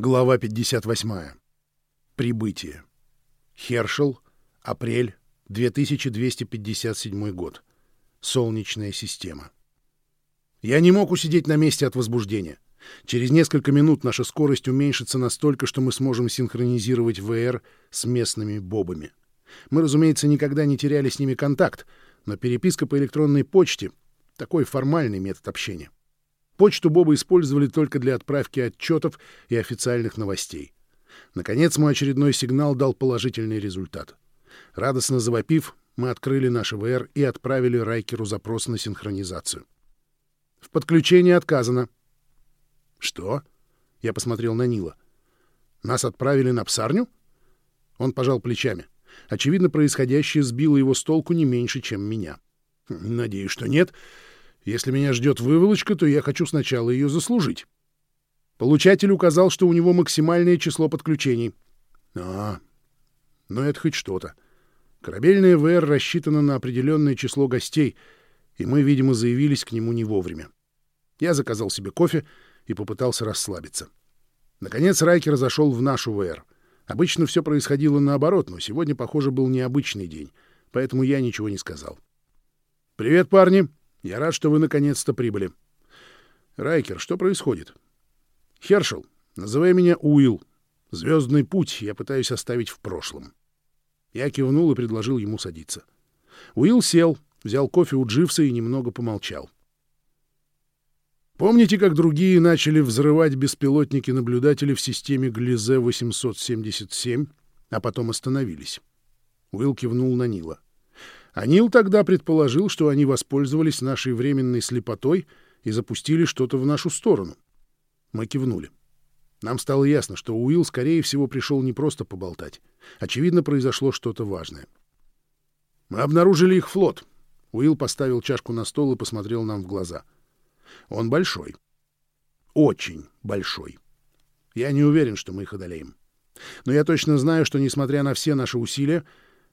Глава 58. Прибытие. Хершел. Апрель. 2257 год. Солнечная система. Я не мог усидеть на месте от возбуждения. Через несколько минут наша скорость уменьшится настолько, что мы сможем синхронизировать ВР с местными бобами. Мы, разумеется, никогда не теряли с ними контакт, но переписка по электронной почте — такой формальный метод общения. Почту Боба использовали только для отправки отчетов и официальных новостей. Наконец мой очередной сигнал дал положительный результат. Радостно завопив, мы открыли наш ВР и отправили Райкеру запрос на синхронизацию. В подключении отказано. Что? Я посмотрел на Нила. Нас отправили на псарню? Он пожал плечами. Очевидно, происходящее сбило его с толку не меньше, чем меня. Надеюсь, что нет. Если меня ждет выволочка, то я хочу сначала ее заслужить. Получатель указал, что у него максимальное число подключений. А, ну это хоть что-то. Корабельная ВР рассчитана на определенное число гостей, и мы, видимо, заявились к нему не вовремя. Я заказал себе кофе и попытался расслабиться. Наконец Райкер зашел в нашу ВР. Обычно все происходило наоборот, но сегодня, похоже, был необычный день, поэтому я ничего не сказал. «Привет, парни!» Я рад, что вы наконец-то прибыли. Райкер, что происходит? Хершел, называй меня Уилл. Звездный путь я пытаюсь оставить в прошлом. Я кивнул и предложил ему садиться. Уилл сел, взял кофе у Дживса и немного помолчал. Помните, как другие начали взрывать беспилотники-наблюдатели в системе Глизе-877, а потом остановились? Уилл кивнул на Нила. Анил тогда предположил, что они воспользовались нашей временной слепотой и запустили что-то в нашу сторону. Мы кивнули. Нам стало ясно, что Уилл, скорее всего, пришел не просто поболтать. Очевидно, произошло что-то важное. Мы обнаружили их флот. Уилл поставил чашку на стол и посмотрел нам в глаза. Он большой. Очень большой. Я не уверен, что мы их одолеем. Но я точно знаю, что, несмотря на все наши усилия,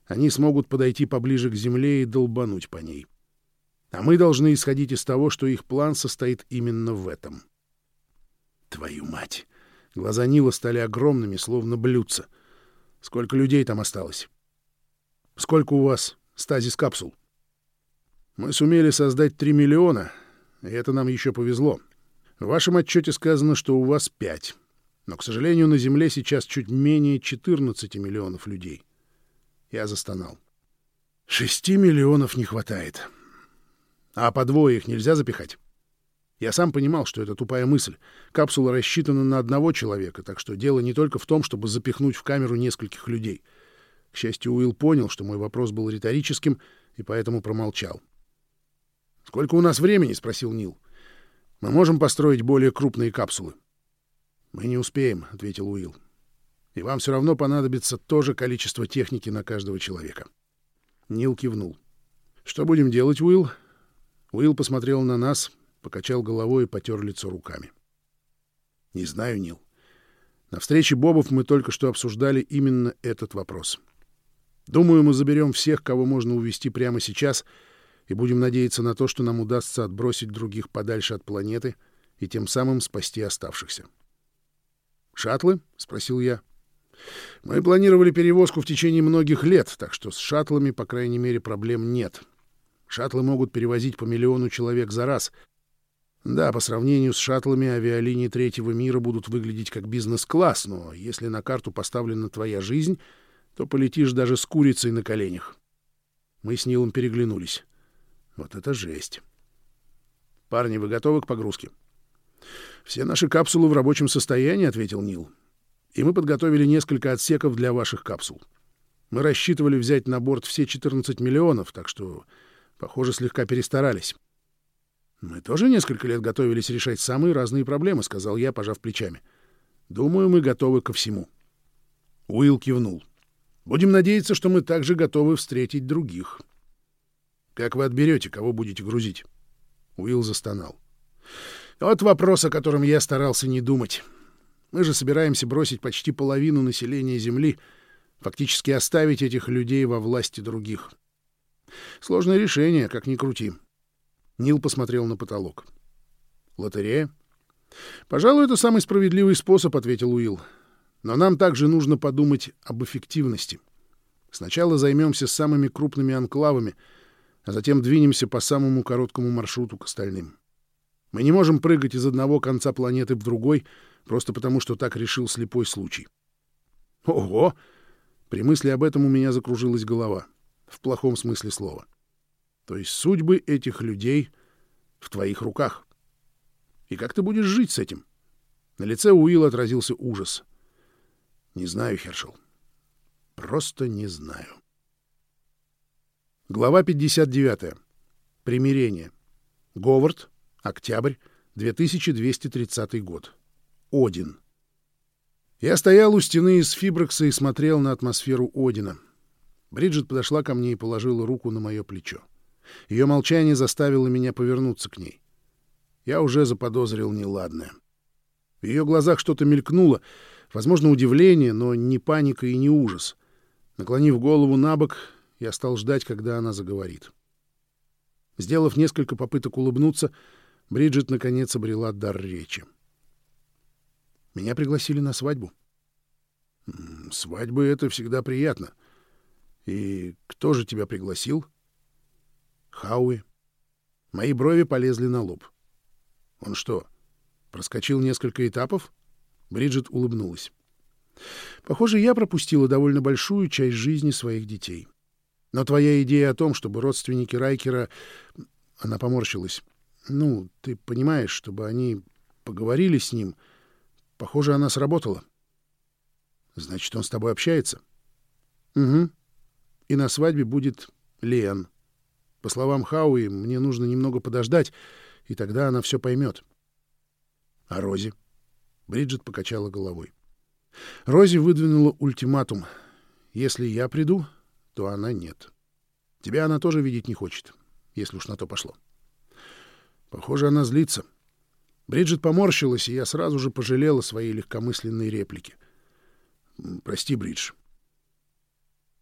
они смогут подойти поближе к земле и долбануть по ней. А мы должны исходить из того, что их план состоит именно в этом. Твою мать! Глаза Нила стали огромными, словно блюдца. Сколько людей там осталось? Сколько у вас стазис-капсул? Мы сумели создать 3 миллиона, и это нам еще повезло. В вашем отчете сказано, что у вас 5. Но, к сожалению, на Земле сейчас чуть менее 14 миллионов людей. Я застонал. Шести миллионов не хватает. А по двое их нельзя запихать? Я сам понимал, что это тупая мысль. Капсула рассчитана на одного человека, так что дело не только в том, чтобы запихнуть в камеру нескольких людей. К счастью, Уилл понял, что мой вопрос был риторическим, и поэтому промолчал. «Сколько у нас времени?» — спросил Нил. «Мы можем построить более крупные капсулы». «Мы не успеем», — ответил Уилл и вам все равно понадобится то же количество техники на каждого человека. Нил кивнул. «Что будем делать, Уилл?» Уилл посмотрел на нас, покачал головой и потер лицо руками. «Не знаю, Нил. На встрече Бобов мы только что обсуждали именно этот вопрос. Думаю, мы заберем всех, кого можно увести прямо сейчас, и будем надеяться на то, что нам удастся отбросить других подальше от планеты и тем самым спасти оставшихся». «Шаттлы?» — спросил я. — мы планировали перевозку в течение многих лет, так что с шаттлами, по крайней мере, проблем нет. Шаттлы могут перевозить по миллиону человек за раз. Да, по сравнению с шаттлами авиалинии третьего мира будут выглядеть как бизнес-класс, но если на карту поставлена твоя жизнь, то полетишь даже с курицей на коленях. Мы с Нилом переглянулись. Вот это жесть. «Парни, вы готовы к погрузке?» «Все наши капсулы в рабочем состоянии», — ответил Нил и мы подготовили несколько отсеков для ваших капсул. Мы рассчитывали взять на борт все 14 миллионов, так что, похоже, слегка перестарались. «Мы тоже несколько лет готовились решать самые разные проблемы», — сказал я, пожав плечами. «Думаю, мы готовы ко всему». Уилл кивнул. «Будем надеяться, что мы также готовы встретить других». «Как вы отберете, кого будете грузить?» Уилл застонал. «Вот вопрос, о котором я старался не думать». Мы же собираемся бросить почти половину населения Земли, фактически оставить этих людей во власти других. Сложное решение, как ни крути. Нил посмотрел на потолок. Лотерея? «Пожалуй, это самый справедливый способ», — ответил Уилл. «Но нам также нужно подумать об эффективности. Сначала займемся самыми крупными анклавами, а затем двинемся по самому короткому маршруту к остальным. Мы не можем прыгать из одного конца планеты в другой, просто потому что так решил слепой случай». «Ого!» При мысли об этом у меня закружилась голова. В плохом смысле слова. То есть судьбы этих людей в твоих руках. И как ты будешь жить с этим? На лице Уилла отразился ужас. Не знаю, Хершел. Просто не знаю. Глава 59. Примирение. Говард. Октябрь. 2230 год. Один. Я стоял у стены из фиброкса и смотрел на атмосферу Одина. Бриджит подошла ко мне и положила руку на мое плечо. Ее молчание заставило меня повернуться к ней. Я уже заподозрил неладное. В ее глазах что-то мелькнуло, возможно, удивление, но не паника и не ужас. Наклонив голову на бок, я стал ждать, когда она заговорит. Сделав несколько попыток улыбнуться, Бриджит наконец обрела дар речи. — меня пригласили на свадьбу. Свадьбы — это всегда приятно. И кто же тебя пригласил? Хауи. Мои брови полезли на лоб. Он что, проскочил несколько этапов? Бриджит улыбнулась. Похоже, я пропустила довольно большую часть жизни своих детей. Но твоя идея о том, чтобы родственники Райкера... Она поморщилась. Ну, ты понимаешь, чтобы они поговорили с ним... Похоже, она сработала. Значит, он с тобой общается? Угу. И на свадьбе будет Лен. По словам Хауи, мне нужно немного подождать, и тогда она все поймет. А Рози? Бриджит покачала головой. Рози выдвинула ультиматум. Если я приду, то она нет. Тебя она тоже видеть не хочет, если уж на то пошло. Похоже, она злится. — Бриджит поморщилась, и я сразу же пожалела своей легкомысленной реплики. «Прости, Бридж».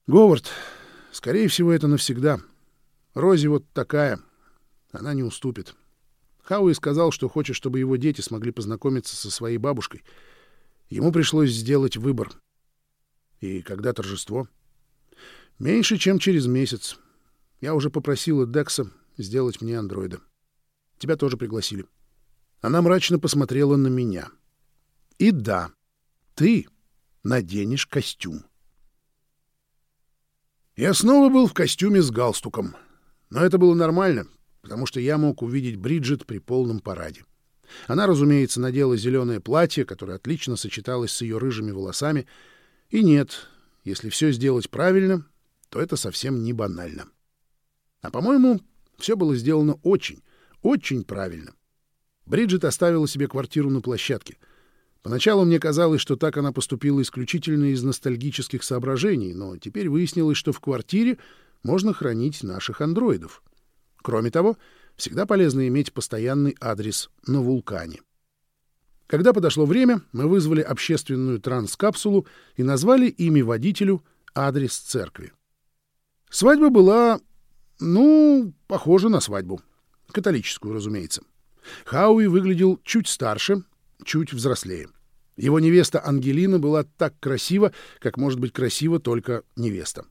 «Говард, скорее всего, это навсегда. Рози вот такая. Она не уступит. Хауи сказал, что хочет, чтобы его дети смогли познакомиться со своей бабушкой. Ему пришлось сделать выбор. И когда торжество? Меньше, чем через месяц. Я уже попросила Декса сделать мне андроида. Тебя тоже пригласили. Она мрачно посмотрела на меня. «И да, ты наденешь костюм». Я снова был в костюме с галстуком. Но это было нормально, потому что я мог увидеть Бриджит при полном параде. Она, разумеется, надела зеленое платье, которое отлично сочеталось с ее рыжими волосами. И нет, если все сделать правильно, то это совсем не банально. А, по-моему, все было сделано очень, очень правильно. Бриджит оставила себе квартиру на площадке. Поначалу мне казалось, что так она поступила исключительно из ностальгических соображений, но теперь выяснилось, что в квартире можно хранить наших андроидов. Кроме того, всегда полезно иметь постоянный адрес на вулкане. Когда подошло время, мы вызвали общественную транскапсулу и назвали ими водителю адрес церкви. Свадьба была, ну, похожа на свадьбу. Католическую, разумеется. Хауи выглядел чуть старше, чуть взрослее. Его невеста Ангелина была так красива, как может быть красива только невеста.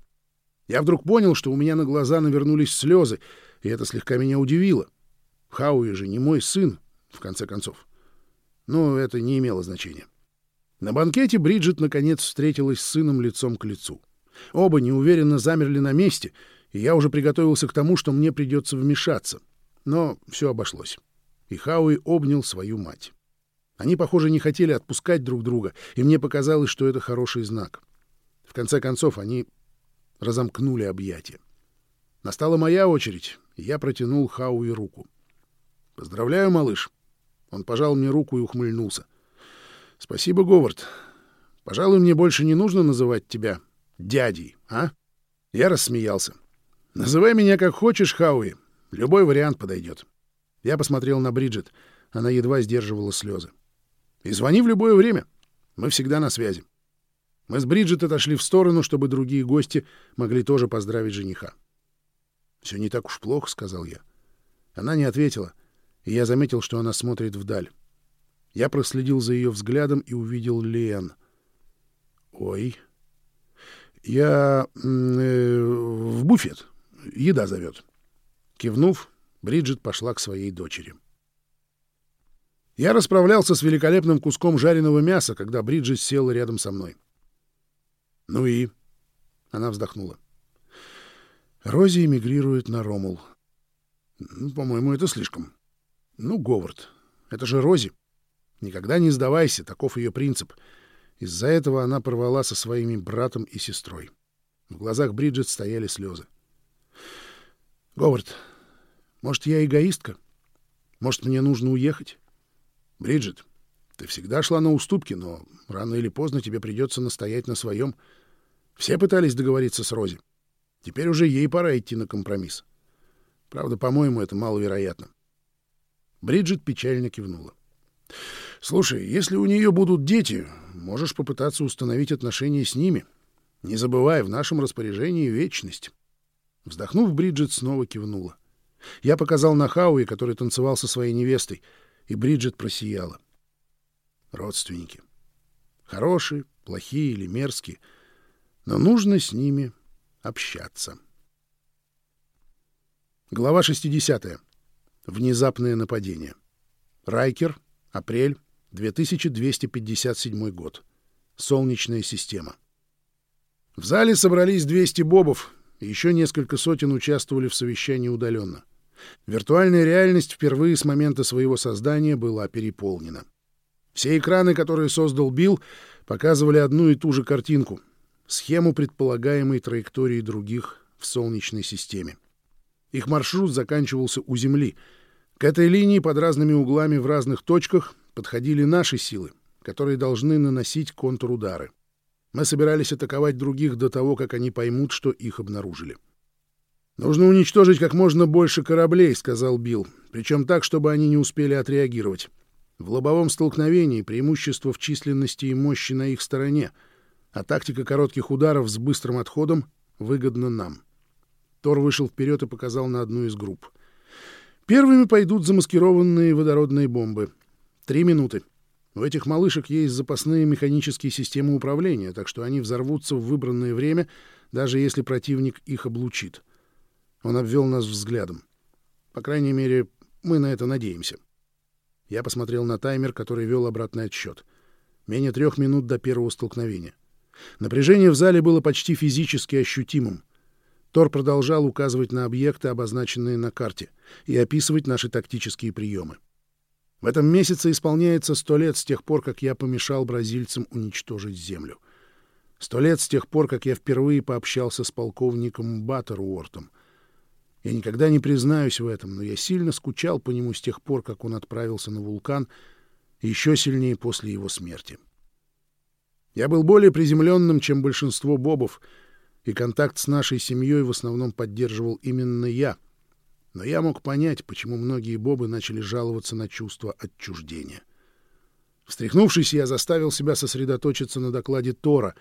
Я вдруг понял, что у меня на глаза навернулись слезы, и это слегка меня удивило. Хауи же не мой сын, в конце концов. Но это не имело значения. На банкете Бриджит наконец встретилась с сыном лицом к лицу. Оба неуверенно замерли на месте, и я уже приготовился к тому, что мне придется вмешаться. Но все обошлось и Хауи обнял свою мать. Они, похоже, не хотели отпускать друг друга, и мне показалось, что это хороший знак. В конце концов, они разомкнули объятия. Настала моя очередь, и я протянул Хауи руку. «Поздравляю, малыш!» Он пожал мне руку и ухмыльнулся. «Спасибо, Говард. Пожалуй, мне больше не нужно называть тебя дядей, а?» Я рассмеялся. «Называй меня как хочешь, Хауи. Любой вариант подойдет». Я посмотрел на Бриджит. Она едва сдерживала слезы. «И звони в любое время. Мы всегда на связи». Мы с Бриджит отошли в сторону, чтобы другие гости могли тоже поздравить жениха. «Все не так уж плохо», — сказал я. Она не ответила, и я заметил, что она смотрит вдаль. Я проследил за ее взглядом и увидел Лен. «Ой. Я э, в буфет. Еда зовет». Кивнув, Бриджит пошла к своей дочери. Я расправлялся с великолепным куском жареного мяса, когда Бриджит села рядом со мной. «Ну и?» — она вздохнула. «Рози эмигрирует на Ромул. Ну, по-моему, это слишком. Ну, Говард, это же Рози. Никогда не сдавайся, таков ее принцип. Из-за этого она порвала со своими братом и сестрой. В глазах Бриджит стояли слезы. «Говард, может, я эгоистка? Может, мне нужно уехать? Бриджит, ты всегда шла на уступки, но рано или поздно тебе придется настоять на своем. Все пытались договориться с Рози. Теперь уже ей пора идти на компромисс. Правда, по-моему, это маловероятно. Бриджит печально кивнула. «Слушай, если у нее будут дети, можешь попытаться установить отношения с ними. Не забывай, в нашем распоряжении вечность». Вздохнув, Бриджит снова кивнула. Я показал на Хауи, который танцевал со своей невестой, и Бриджит просияла. Родственники. Хорошие, плохие или мерзкие, но нужно с ними общаться. Глава 60. Внезапное нападение. Райкер, апрель, 2257 год. Солнечная система. В зале собрались 200 бобов, и еще несколько сотен участвовали в совещании удаленно. Виртуальная реальность впервые с момента своего создания была переполнена. Все экраны, которые создал Билл, показывали одну и ту же картинку — схему предполагаемой траектории других в Солнечной системе. Их маршрут заканчивался у Земли. К этой линии под разными углами в разных точках подходили наши силы, которые должны наносить контрудары. Мы собирались атаковать других до того, как они поймут, что их обнаружили. «Нужно уничтожить как можно больше кораблей», — сказал Билл, «причем так, чтобы они не успели отреагировать. В лобовом столкновении преимущество в численности и мощи на их стороне, а тактика коротких ударов с быстрым отходом выгодна нам». Тор вышел вперед и показал на одну из групп. Первыми пойдут замаскированные водородные бомбы. Три минуты. У этих малышек есть запасные механические системы управления, так что они взорвутся в выбранное время, даже если противник их облучит. Он обвел нас взглядом. По крайней мере, мы на это надеемся. Я посмотрел на таймер, который вел обратный отсчет. Менее трех минут до первого столкновения. Напряжение в зале было почти физически ощутимым. Тор продолжал указывать на объекты, обозначенные на карте, и описывать наши тактические приемы. В этом месяце исполняется сто лет с тех пор, как я помешал бразильцам уничтожить землю. Сто лет с тех пор, как я впервые пообщался с полковником Баттеруортом. Я никогда не признаюсь в этом, но я сильно скучал по нему с тех пор, как он отправился на вулкан, еще сильнее после его смерти. Я был более приземленным, чем большинство бобов — и контакт с нашей семьей в основном поддерживал именно я. Но я мог понять, почему многие бобы начали жаловаться на чувство отчуждения. Встряхнувшись, я заставил себя сосредоточиться на докладе Тора.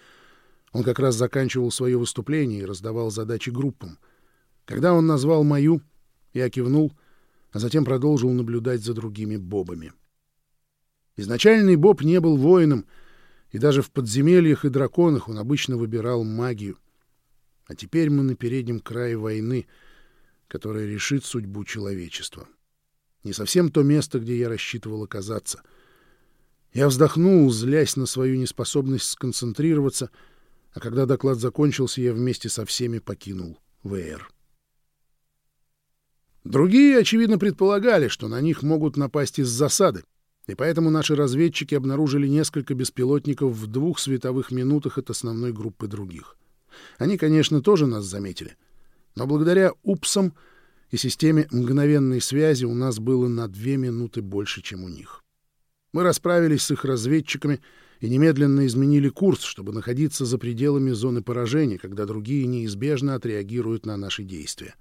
Он как раз заканчивал свое выступление и раздавал задачи группам. Когда он назвал мою, я кивнул, а затем продолжил наблюдать за другими бобами. Изначальный боб не был воином, и даже в подземельях и драконах он обычно выбирал магию. А теперь мы на переднем крае войны, которая решит судьбу человечества. Не совсем то место, где я рассчитывал оказаться. Я вздохнул, злясь на свою неспособность сконцентрироваться, а когда доклад закончился, я вместе со всеми покинул ВР. Другие, очевидно, предполагали, что на них могут напасть из засады, и поэтому наши разведчики обнаружили несколько беспилотников в двух световых минутах от основной группы других. Они, конечно, тоже нас заметили. Но благодаря УПСам и системе мгновенной связи у нас было на две минуты больше, чем у них. Мы расправились с их разведчиками и немедленно изменили курс, чтобы находиться за пределами зоны поражения, когда другие неизбежно отреагируют на наши действия.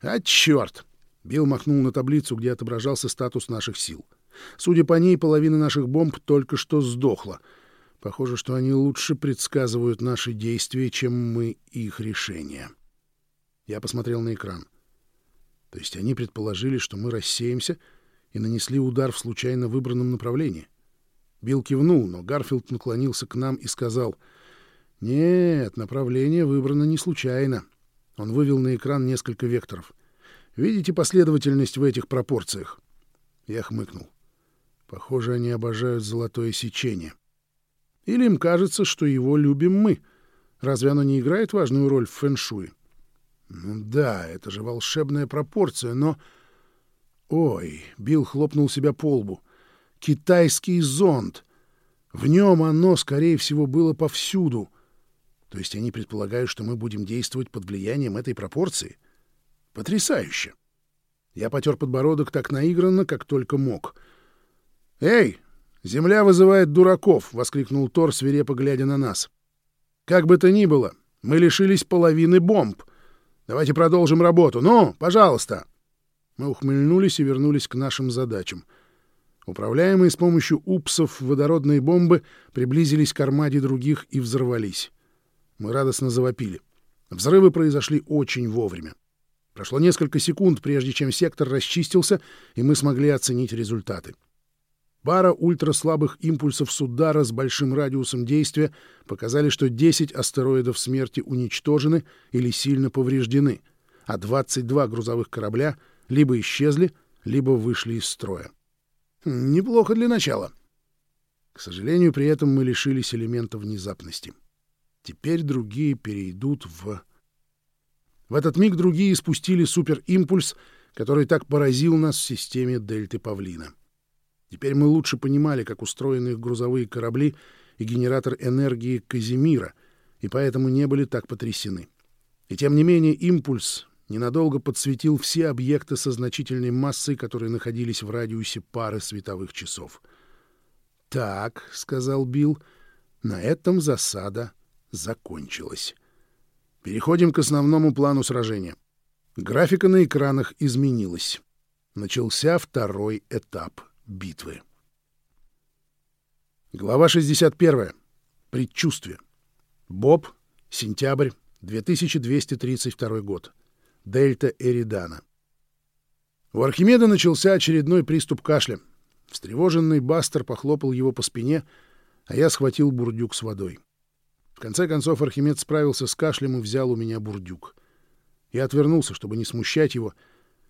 «А черт!» — Билл махнул на таблицу, где отображался статус наших сил. Судя по ней, половина наших бомб только что сдохла — Похоже, что они лучше предсказывают наши действия, чем мы их решения. Я посмотрел на экран. То есть они предположили, что мы рассеемся и нанесли удар в случайно выбранном направлении. Билл кивнул, но Гарфилд наклонился к нам и сказал, «Нет, направление выбрано не случайно». Он вывел на экран несколько векторов. «Видите последовательность в этих пропорциях?» Я хмыкнул. Похоже, они обожают золотое сечение. Или им кажется, что его любим мы. Разве оно не играет важную роль в фэншуе? Ну да, это же волшебная пропорция, но... Ой, Билл хлопнул себя по лбу. Китайский зонд. В нем оно, скорее всего, было повсюду. То есть они предполагают, что мы будем действовать под влиянием этой пропорции? Потрясающе! Я потер подбородок так наигранно, как только мог. «Эй, земля вызывает дураков!» — воскликнул Тор, свирепо глядя на нас. «Как бы то ни было, мы лишились половины бомб. Давайте продолжим работу. Ну, пожалуйста!» Мы ухмыльнулись и вернулись к нашим задачам. Управляемые с помощью упсов водородные бомбы приблизились к армаде других и взорвались. Мы радостно завопили. Взрывы произошли очень вовремя. Прошло несколько секунд, прежде чем сектор расчистился, и мы смогли оценить результаты. Пара ультраслабых импульсов с удара с большим радиусом действия показали, что 10 астероидов смерти уничтожены или сильно повреждены, а 22 грузовых корабля либо исчезли, либо вышли из строя. Неплохо для начала. К сожалению, при этом мы лишились элемента внезапности. Теперь другие перейдут в в этот миг другие спустили суперимпульс, который так поразил нас в системе Дельты Павлина. Теперь мы лучше понимали, как устроены их грузовые корабли и генератор энергии Казимира, и поэтому не были так потрясены. И тем не менее импульс ненадолго подсветил все объекты со значительной массой, которые находились в радиусе пары световых часов. «Так», — сказал Билл, — «на этом засада закончилась». Переходим к основному плану сражения. Графика на экранах изменилась. Начался второй этап битвы. Глава 61. Предчувствие. Боб. Сентябрь. 2232 год. Дельта Эридана. У Архимеда начался очередной приступ кашля. Встревоженный Бастер похлопал его по спине, а я схватил бурдюк с водой. В конце концов Архимед справился с кашлем и взял у меня бурдюк. Я отвернулся, чтобы не смущать его,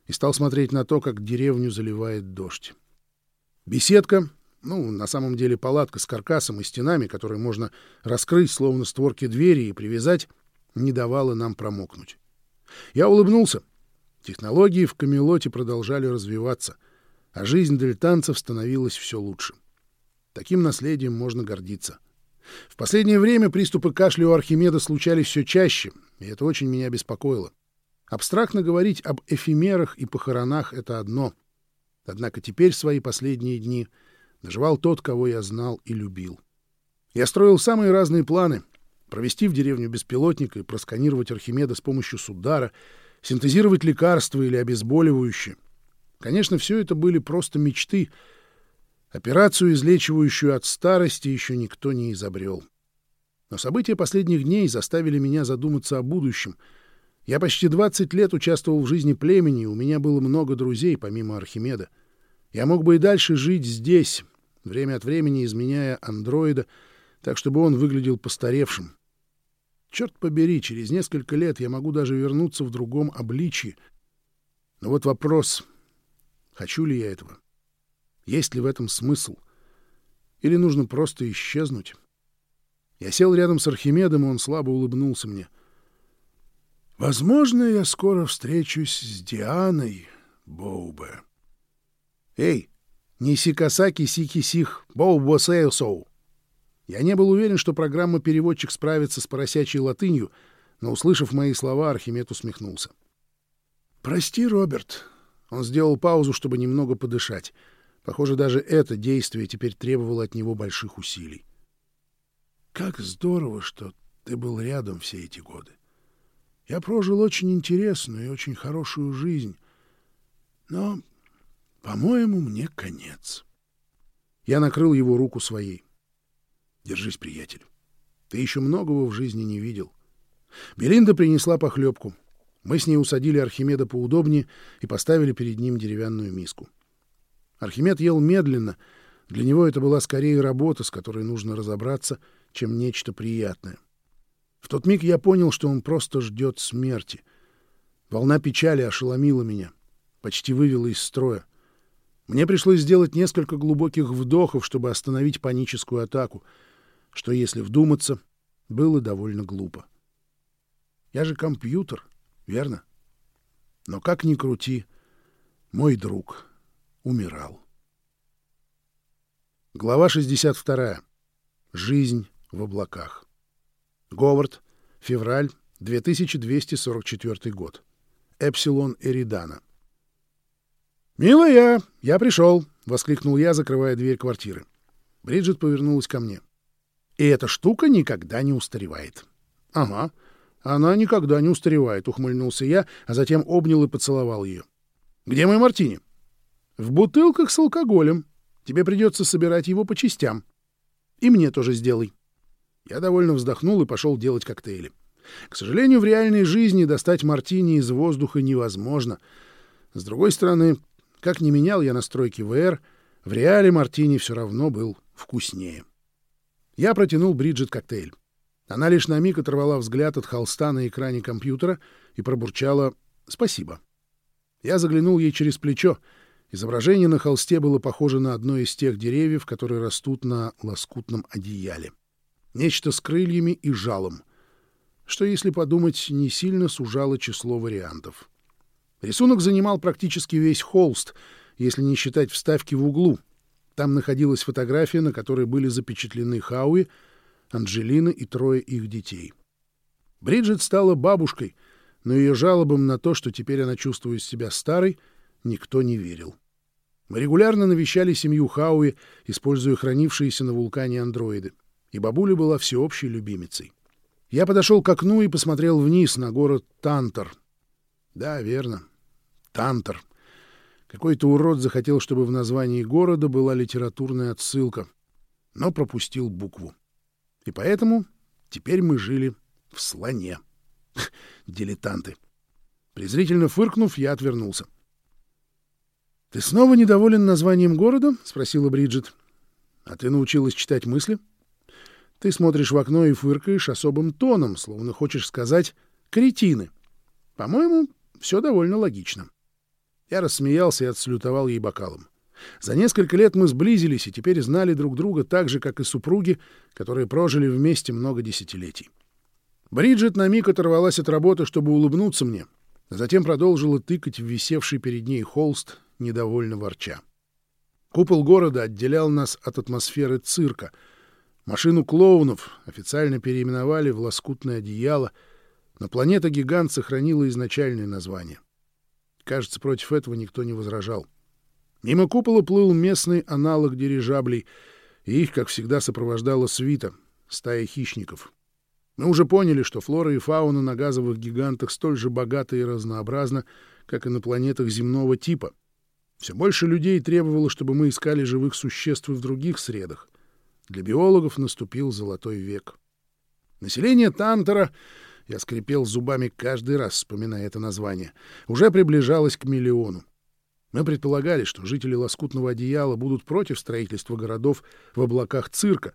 и стал смотреть на то, как деревню заливает дождь. Беседка, ну, на самом деле палатка с каркасом и стенами, которые можно раскрыть, словно створки двери, и привязать, не давала нам промокнуть. Я улыбнулся. Технологии в Камелоте продолжали развиваться, а жизнь дельтанцев становилась все лучше. Таким наследием можно гордиться. — в последнее время приступы кашля у Архимеда случались все чаще, и это очень меня беспокоило. Абстрактно говорить об эфемерах и похоронах — это одно. Однако теперь свои последние дни доживал тот, кого я знал и любил. Я строил самые разные планы — провести в деревню беспилотника и просканировать Архимеда с помощью судара, синтезировать лекарства или обезболивающие. Конечно, все это были просто мечты — Операцию, излечивающую от старости, еще никто не изобрел. Но события последних дней заставили меня задуматься о будущем. Я почти 20 лет участвовал в жизни племени, у меня было много друзей, помимо Архимеда. Я мог бы и дальше жить здесь, время от времени изменяя андроида, так, чтобы он выглядел постаревшим. Черт побери, через несколько лет я могу даже вернуться в другом обличии. Но вот вопрос, хочу ли я этого? Есть ли в этом смысл? Или нужно просто исчезнуть? Я сел рядом с Архимедом, и он слабо улыбнулся мне. «Возможно, я скоро встречусь с Дианой, Боубе». «Эй, не Сикасаки Сики-Сих, Боубо Сейсоу!» Я не был уверен, что программа-переводчик справится с поросячьей латынью, но, услышав мои слова, Архимед усмехнулся. «Прости, Роберт». Он сделал паузу, чтобы немного подышать. Похоже, даже это действие теперь требовало от него больших усилий. «Как здорово, что ты был рядом все эти годы. Я прожил очень интересную и очень хорошую жизнь, но, по-моему, мне конец». Я накрыл его руку своей. «Держись, приятель. Ты еще многого в жизни не видел». Белинда принесла похлебку. Мы с ней усадили Архимеда поудобнее и поставили перед ним деревянную миску. Архимед ел медленно. Для него это была скорее работа, с которой нужно разобраться, чем нечто приятное. В тот миг я понял, что он просто ждет смерти. Волна печали ошеломила меня, почти вывела из строя. Мне пришлось сделать несколько глубоких вдохов, чтобы остановить паническую атаку, что, если вдуматься, было довольно глупо. Я же компьютер, верно? Но как ни крути, мой друг умирал. Глава 62. Жизнь в облаках. Говард, февраль, 2244 год. Эпсилон Эридана. «Милая, я пришел!» — воскликнул я, закрывая дверь квартиры. Бриджит повернулась ко мне. «И эта штука никогда не устаревает». «Ага, она никогда не устаревает», — ухмыльнулся я, а затем обнял и поцеловал ее. «Где мой мартини?» «В бутылках с алкоголем. Тебе придется собирать его по частям. И мне тоже сделай». Я довольно вздохнул и пошел делать коктейли. К сожалению, в реальной жизни достать мартини из воздуха невозможно. С другой стороны, как не менял я настройки ВР, в реале мартини все равно был вкуснее. Я протянул Бриджит коктейль. Она лишь на миг оторвала взгляд от холста на экране компьютера и пробурчала «Спасибо». Я заглянул ей через плечо. Изображение на холсте было похоже на одно из тех деревьев, которые растут на лоскутном одеяле. Нечто с крыльями и жалом, что, если подумать, не сильно сужало число вариантов. Рисунок занимал практически весь холст, если не считать вставки в углу. Там находилась фотография, на которой были запечатлены Хауи, Анджелина и трое их детей. Бриджит стала бабушкой, но ее жалобам на то, что теперь она чувствует себя старой, никто не верил. Мы регулярно навещали семью Хауи, используя хранившиеся на вулкане андроиды, и бабуля была всеобщей любимицей. Я подошел к окну и посмотрел вниз на город Тантор, да, верно. Тантор. Какой-то урод захотел, чтобы в названии города была литературная отсылка, но пропустил букву. И поэтому теперь мы жили в слоне. Дилетанты. Презрительно фыркнув, я отвернулся. — Ты снова недоволен названием города? — спросила Бриджит. — А ты научилась читать мысли? Ты смотришь в окно и фыркаешь особым тоном, словно хочешь сказать «кретины». По-моему, все довольно логично. Я рассмеялся и отслютовал ей бокалом. За несколько лет мы сблизились и теперь знали друг друга так же, как и супруги, которые прожили вместе много десятилетий. Бриджит на миг оторвалась от работы, чтобы улыбнуться мне, затем продолжила тыкать в висевший перед ней холст, недовольно ворча. Купол города отделял нас от атмосферы цирка. Машину клоунов официально переименовали в лоскутное одеяло — но планета-гигант сохранила изначальное название. Кажется, против этого никто не возражал. Мимо купола плыл местный аналог дирижаблей, и их, как всегда, сопровождала свита, стая хищников. Мы уже поняли, что флора и фауна на газовых гигантах столь же богата и разнообразна, как и на планетах земного типа. Все больше людей требовало, чтобы мы искали живых существ в других средах. Для биологов наступил золотой век. Население Тантора я скрипел зубами каждый раз, вспоминая это название, уже приближалось к миллиону. Мы предполагали, что жители лоскутного одеяла будут против строительства городов в облаках цирка,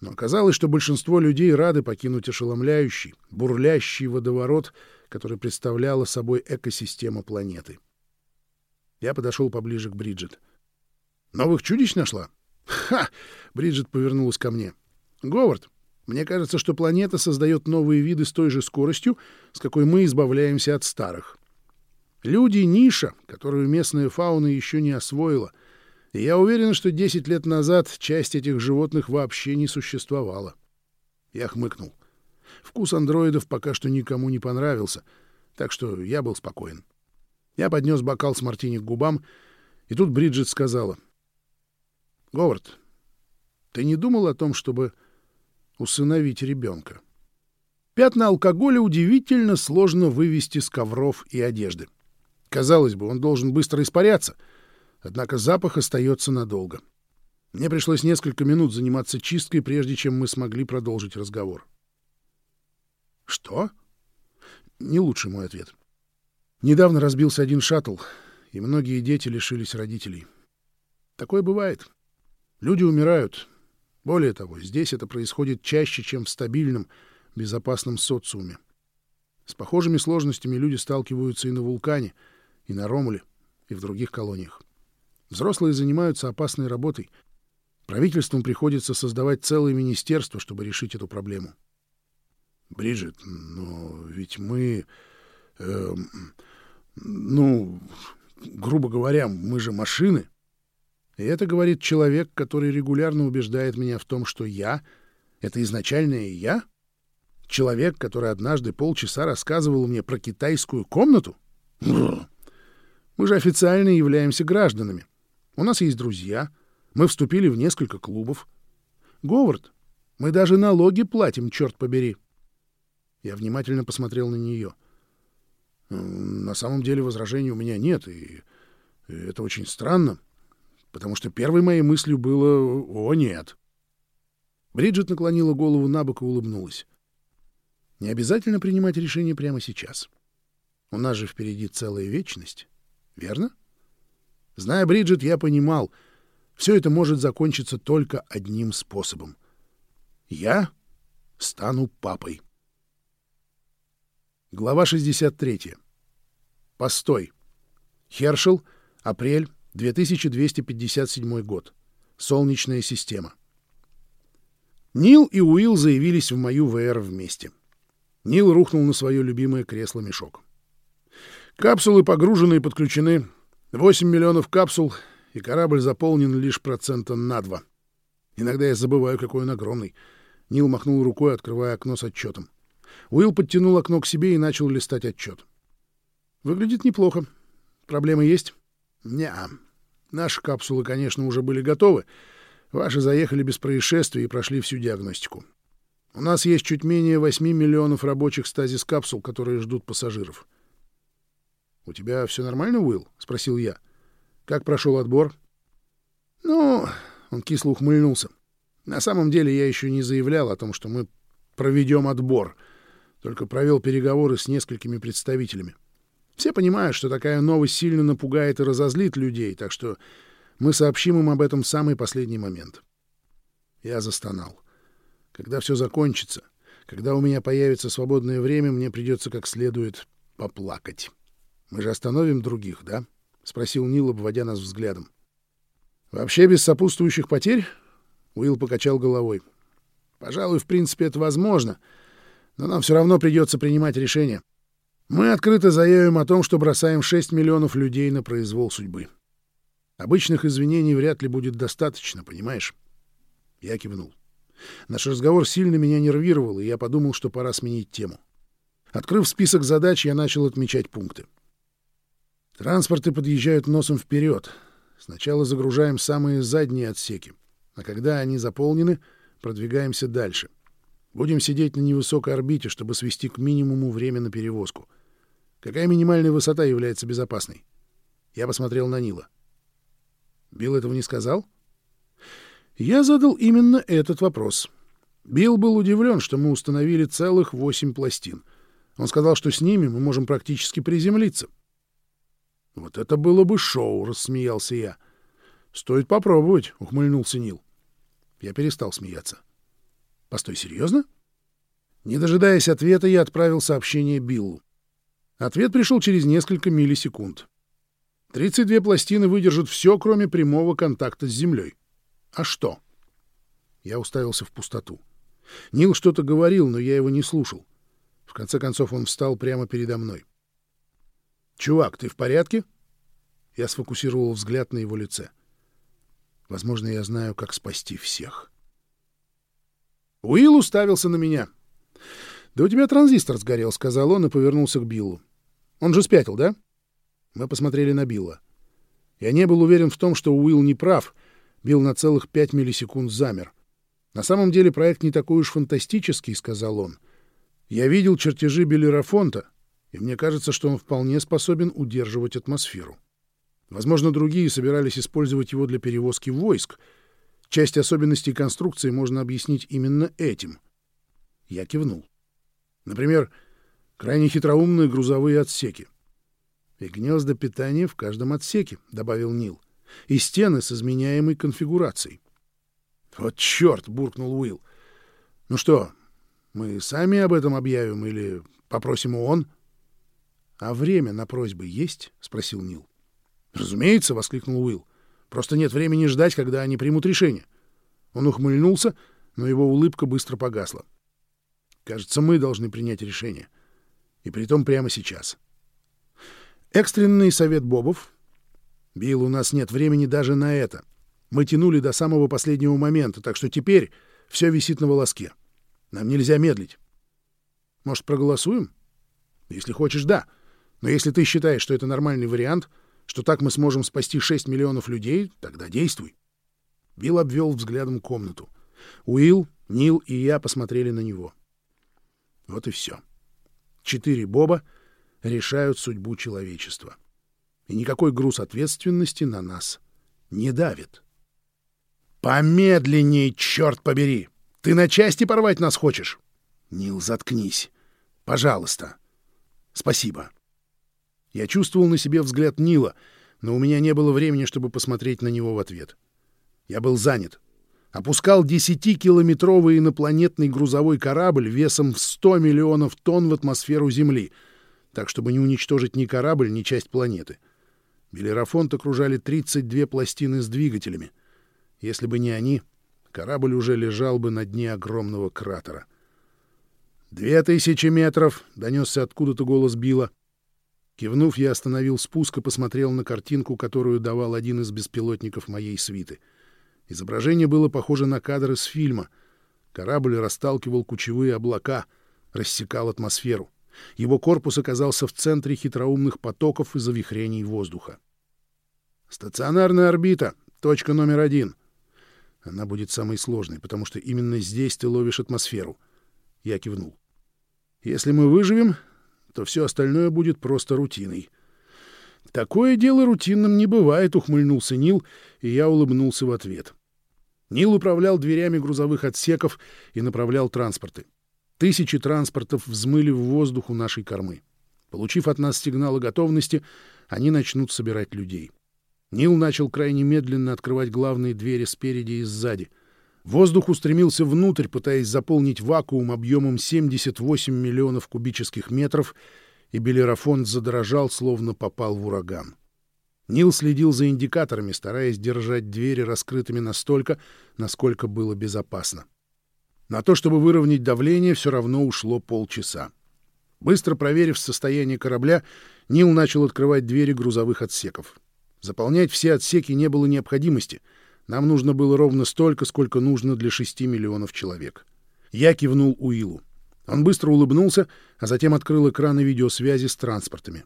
но оказалось, что большинство людей рады покинуть ошеломляющий, бурлящий водоворот, который представляла собой экосистема планеты. Я подошел поближе к Бриджит. «Новых чудищ нашла?» «Ха!» — Бриджит повернулась ко мне. «Говард, мне кажется, что планета создает новые виды с той же скоростью, с какой мы избавляемся от старых. Люди — ниша, которую местная фауна еще не освоила, и я уверен, что 10 лет назад часть этих животных вообще не существовала. Я хмыкнул. Вкус андроидов пока что никому не понравился, так что я был спокоен. Я поднес бокал с мартини к губам, и тут Бриджит сказала. — Говард, ты не думал о том, чтобы усыновить ребенка. Пятна алкоголя удивительно сложно вывести с ковров и одежды. Казалось бы, он должен быстро испаряться, однако запах остается надолго. Мне пришлось несколько минут заниматься чисткой, прежде чем мы смогли продолжить разговор. «Что?» Не лучший мой ответ. Недавно разбился один шаттл, и многие дети лишились родителей. Такое бывает. Люди умирают. Более того, здесь это происходит чаще, чем в стабильном, безопасном социуме. С похожими сложностями люди сталкиваются и на вулкане, и на Ромуле, и в других колониях. Взрослые занимаются опасной работой. Правительствам приходится создавать целое министерство, чтобы решить эту проблему. Бриджит, но ведь мы... Э, ну, грубо говоря, мы же машины. И это говорит человек, который регулярно убеждает меня в том, что я — это изначальное я? Человек, который однажды полчаса рассказывал мне про китайскую комнату? Мы же официально являемся гражданами. У нас есть друзья. Мы вступили в несколько клубов. Говард, мы даже налоги платим, черт побери. Я внимательно посмотрел на нее. На самом деле возражений у меня нет, и это очень странно, потому что первой моей мыслью было «О, нет». Бриджит наклонила голову на бок и улыбнулась. Не обязательно принимать решение прямо сейчас. У нас же впереди целая вечность, верно? Зная Бриджит, я понимал, все это может закончиться только одним способом. Я стану папой. Глава 63. Постой. Хершел, апрель, 2257 год. Солнечная система. Нил и Уилл заявились в мою ВР вместе. Нил рухнул на свое любимое кресло-мешок. Капсулы погружены и подключены. 8 миллионов капсул, и корабль заполнен лишь процента на два. Иногда я забываю, какой он огромный. Нил махнул рукой, открывая окно с отчетом. Уилл подтянул окно к себе и начал листать отчет. «Выглядит неплохо. Проблемы есть?» «Не-а. Наши капсулы, конечно, уже были готовы. Ваши заехали без происшествий и прошли всю диагностику. У нас есть чуть менее 8 миллионов рабочих стазис-капсул, которые ждут пассажиров». «У тебя все нормально, Уилл?» — спросил я. «Как прошел отбор?» «Ну...» — он кисло ухмыльнулся. «На самом деле я еще не заявлял о том, что мы проведем отбор» только провел переговоры с несколькими представителями. Все понимают, что такая новость сильно напугает и разозлит людей, так что мы сообщим им об этом в самый последний момент. Я застонал. Когда все закончится, когда у меня появится свободное время, мне придется как следует поплакать. Мы же остановим других, да? — спросил Нил, обводя нас взглядом. — Вообще без сопутствующих потерь? Уилл покачал головой. — Пожалуй, в принципе, это возможно — но нам все равно придется принимать решение. Мы открыто заявим о том, что бросаем 6 миллионов людей на произвол судьбы. Обычных извинений вряд ли будет достаточно, понимаешь? Я кивнул. Наш разговор сильно меня нервировал, и я подумал, что пора сменить тему. Открыв список задач, я начал отмечать пункты. Транспорты подъезжают носом вперед. Сначала загружаем самые задние отсеки, а когда они заполнены, продвигаемся дальше — Будем сидеть на невысокой орбите, чтобы свести к минимуму время на перевозку. Какая минимальная высота является безопасной? Я посмотрел на Нила. Билл этого не сказал? Я задал именно этот вопрос. Билл был удивлен, что мы установили целых восемь пластин. Он сказал, что с ними мы можем практически приземлиться. «Вот это было бы шоу!» — рассмеялся я. «Стоит попробовать», — ухмыльнулся Нил. Я перестал смеяться. — Постой, серьезно? Не дожидаясь ответа, я отправил сообщение Биллу. Ответ пришел через несколько миллисекунд. 32 пластины выдержат все, кроме прямого контакта с Землей. А что? Я уставился в пустоту. Нил что-то говорил, но я его не слушал. В конце концов он встал прямо передо мной. «Чувак, ты в порядке?» Я сфокусировал взгляд на его лице. «Возможно, я знаю, как спасти всех». Уилл уставился на меня. «Да у тебя транзистор сгорел», — сказал он и повернулся к Биллу. «Он же спятил, да?» Мы посмотрели на Билла. Я не был уверен в том, что Уилл не прав. Билл на целых пять миллисекунд замер. «На самом деле проект не такой уж фантастический», — сказал он. «Я видел чертежи Белерафонта, и мне кажется, что он вполне способен удерживать атмосферу. Возможно, другие собирались использовать его для перевозки войск — Часть особенностей конструкции можно объяснить именно этим. Я кивнул. Например, крайне хитроумные грузовые отсеки. «И гнезда питания в каждом отсеке», — добавил Нил. и стены с изменяемой конфигурацией. «Вот черт!» — буркнул Уилл. «Ну что, мы сами об этом объявим или попросим ООН?» «А время на просьбы есть?» — спросил Нил. «Разумеется!» — воскликнул Уилл. «Просто нет времени ждать, когда они примут решение». Он ухмыльнулся, но его улыбка быстро погасла. «Кажется, мы должны принять решение. И притом прямо сейчас». Экстренный совет Бобов. Билл, у нас нет времени даже на это. Мы тянули до самого последнего момента, так что теперь все висит на волоске. Нам нельзя медлить. Может, проголосуем? Если хочешь, да. Но если ты считаешь, что это нормальный вариант, что так мы сможем спасти 6 миллионов людей, тогда действуй. Билл обвел взглядом комнату. Уилл, Нил и я посмотрели на него. Вот и все. Четыре Боба решают судьбу человечества. И никакой груз ответственности на нас не давит. «Помедленней, черт побери! Ты на части порвать нас хочешь?» «Нил, заткнись. Пожалуйста. Спасибо». Я чувствовал на себе взгляд Нила, но у меня не было времени, чтобы посмотреть на него в ответ. Я был занят. Опускал десятикилометровый инопланетный грузовой корабль весом в 100 миллионов тонн в атмосферу Земли, так, чтобы не уничтожить ни корабль, ни часть планеты. Белерафонт окружали 32 пластины с двигателями. Если бы не они, корабль уже лежал бы на дне огромного кратера. «Две тысячи метров!» — донесся откуда-то голос Билла. Кивнув, я остановил спуск и посмотрел на картинку, которую давал один из беспилотников моей свиты. Изображение было похоже на кадры с фильма. Корабль расталкивал кучевые облака, рассекал атмосферу. Его корпус оказался в центре хитроумных потоков и завихрений воздуха. «Стационарная орбита. Точка номер один». Она будет самой сложной, потому что именно здесь ты ловишь атмосферу. Я кивнул. «Если мы выживем, то все остальное будет просто рутиной. «Такое дело рутинным не бывает», — ухмыльнулся Нил, и я улыбнулся в ответ. Нил управлял дверями грузовых отсеков и направлял транспорты. Тысячи транспортов взмыли в воздух у нашей кормы. Получив от нас сигналы готовности, они начнут собирать людей. Нил начал крайне медленно открывать главные двери спереди и сзади — Воздух устремился внутрь, пытаясь заполнить вакуум объемом 78 миллионов кубических метров, и Белерафон задрожал, словно попал в ураган. Нил следил за индикаторами, стараясь держать двери раскрытыми настолько, насколько было безопасно. На то, чтобы выровнять давление, все равно ушло полчаса. Быстро проверив состояние корабля, Нил начал открывать двери грузовых отсеков. Заполнять все отсеки не было необходимости — нам нужно было ровно столько, сколько нужно для шести миллионов человек. Я кивнул Уилу. Он быстро улыбнулся, а затем открыл экраны видеосвязи с транспортами.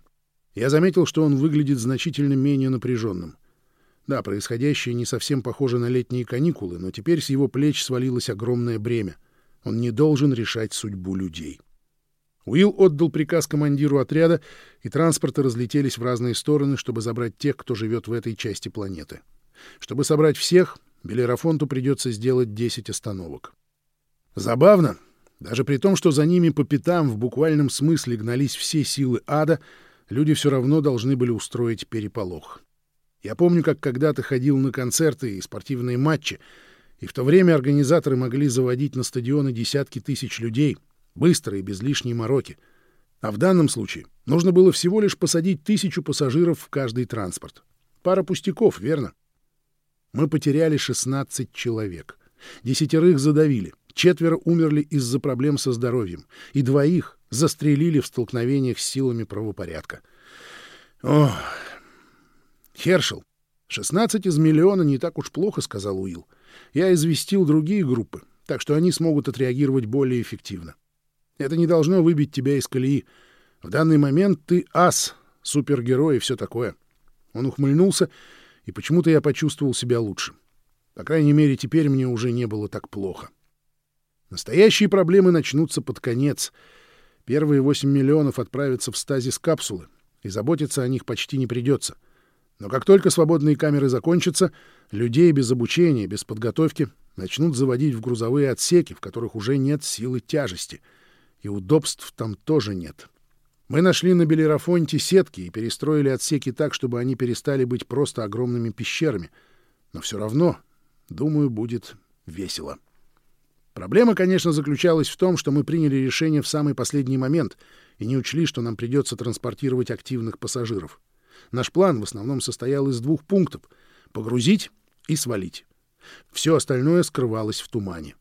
Я заметил, что он выглядит значительно менее напряженным. Да, происходящее не совсем похоже на летние каникулы, но теперь с его плеч свалилось огромное бремя. Он не должен решать судьбу людей. Уилл отдал приказ командиру отряда, и транспорты разлетелись в разные стороны, чтобы забрать тех, кто живет в этой части планеты. Чтобы собрать всех, Белерафонту придется сделать 10 остановок. Забавно, даже при том, что за ними по пятам в буквальном смысле гнались все силы ада, люди все равно должны были устроить переполох. Я помню, как когда-то ходил на концерты и спортивные матчи, и в то время организаторы могли заводить на стадионы десятки тысяч людей, быстро и без лишней мороки. А в данном случае нужно было всего лишь посадить тысячу пассажиров в каждый транспорт. Пара пустяков, верно? Мы потеряли 16 человек. Десятерых задавили, четверо умерли из-за проблем со здоровьем, и двоих застрелили в столкновениях с силами правопорядка. Ох, Хершел, 16 из миллиона не так уж плохо, сказал Уилл. Я известил другие группы, так что они смогут отреагировать более эффективно. Это не должно выбить тебя из колеи. В данный момент ты ас, супергерой и все такое. Он ухмыльнулся и почему-то я почувствовал себя лучше. По крайней мере, теперь мне уже не было так плохо. Настоящие проблемы начнутся под конец. Первые 8 миллионов отправятся в стазис капсулы, и заботиться о них почти не придется. Но как только свободные камеры закончатся, людей без обучения, без подготовки начнут заводить в грузовые отсеки, в которых уже нет силы тяжести, и удобств там тоже нет. Мы нашли на Белерафонте сетки и перестроили отсеки так, чтобы они перестали быть просто огромными пещерами. Но все равно, думаю, будет весело. Проблема, конечно, заключалась в том, что мы приняли решение в самый последний момент и не учли, что нам придется транспортировать активных пассажиров. Наш план в основном состоял из двух пунктов — погрузить и свалить. Все остальное скрывалось в тумане.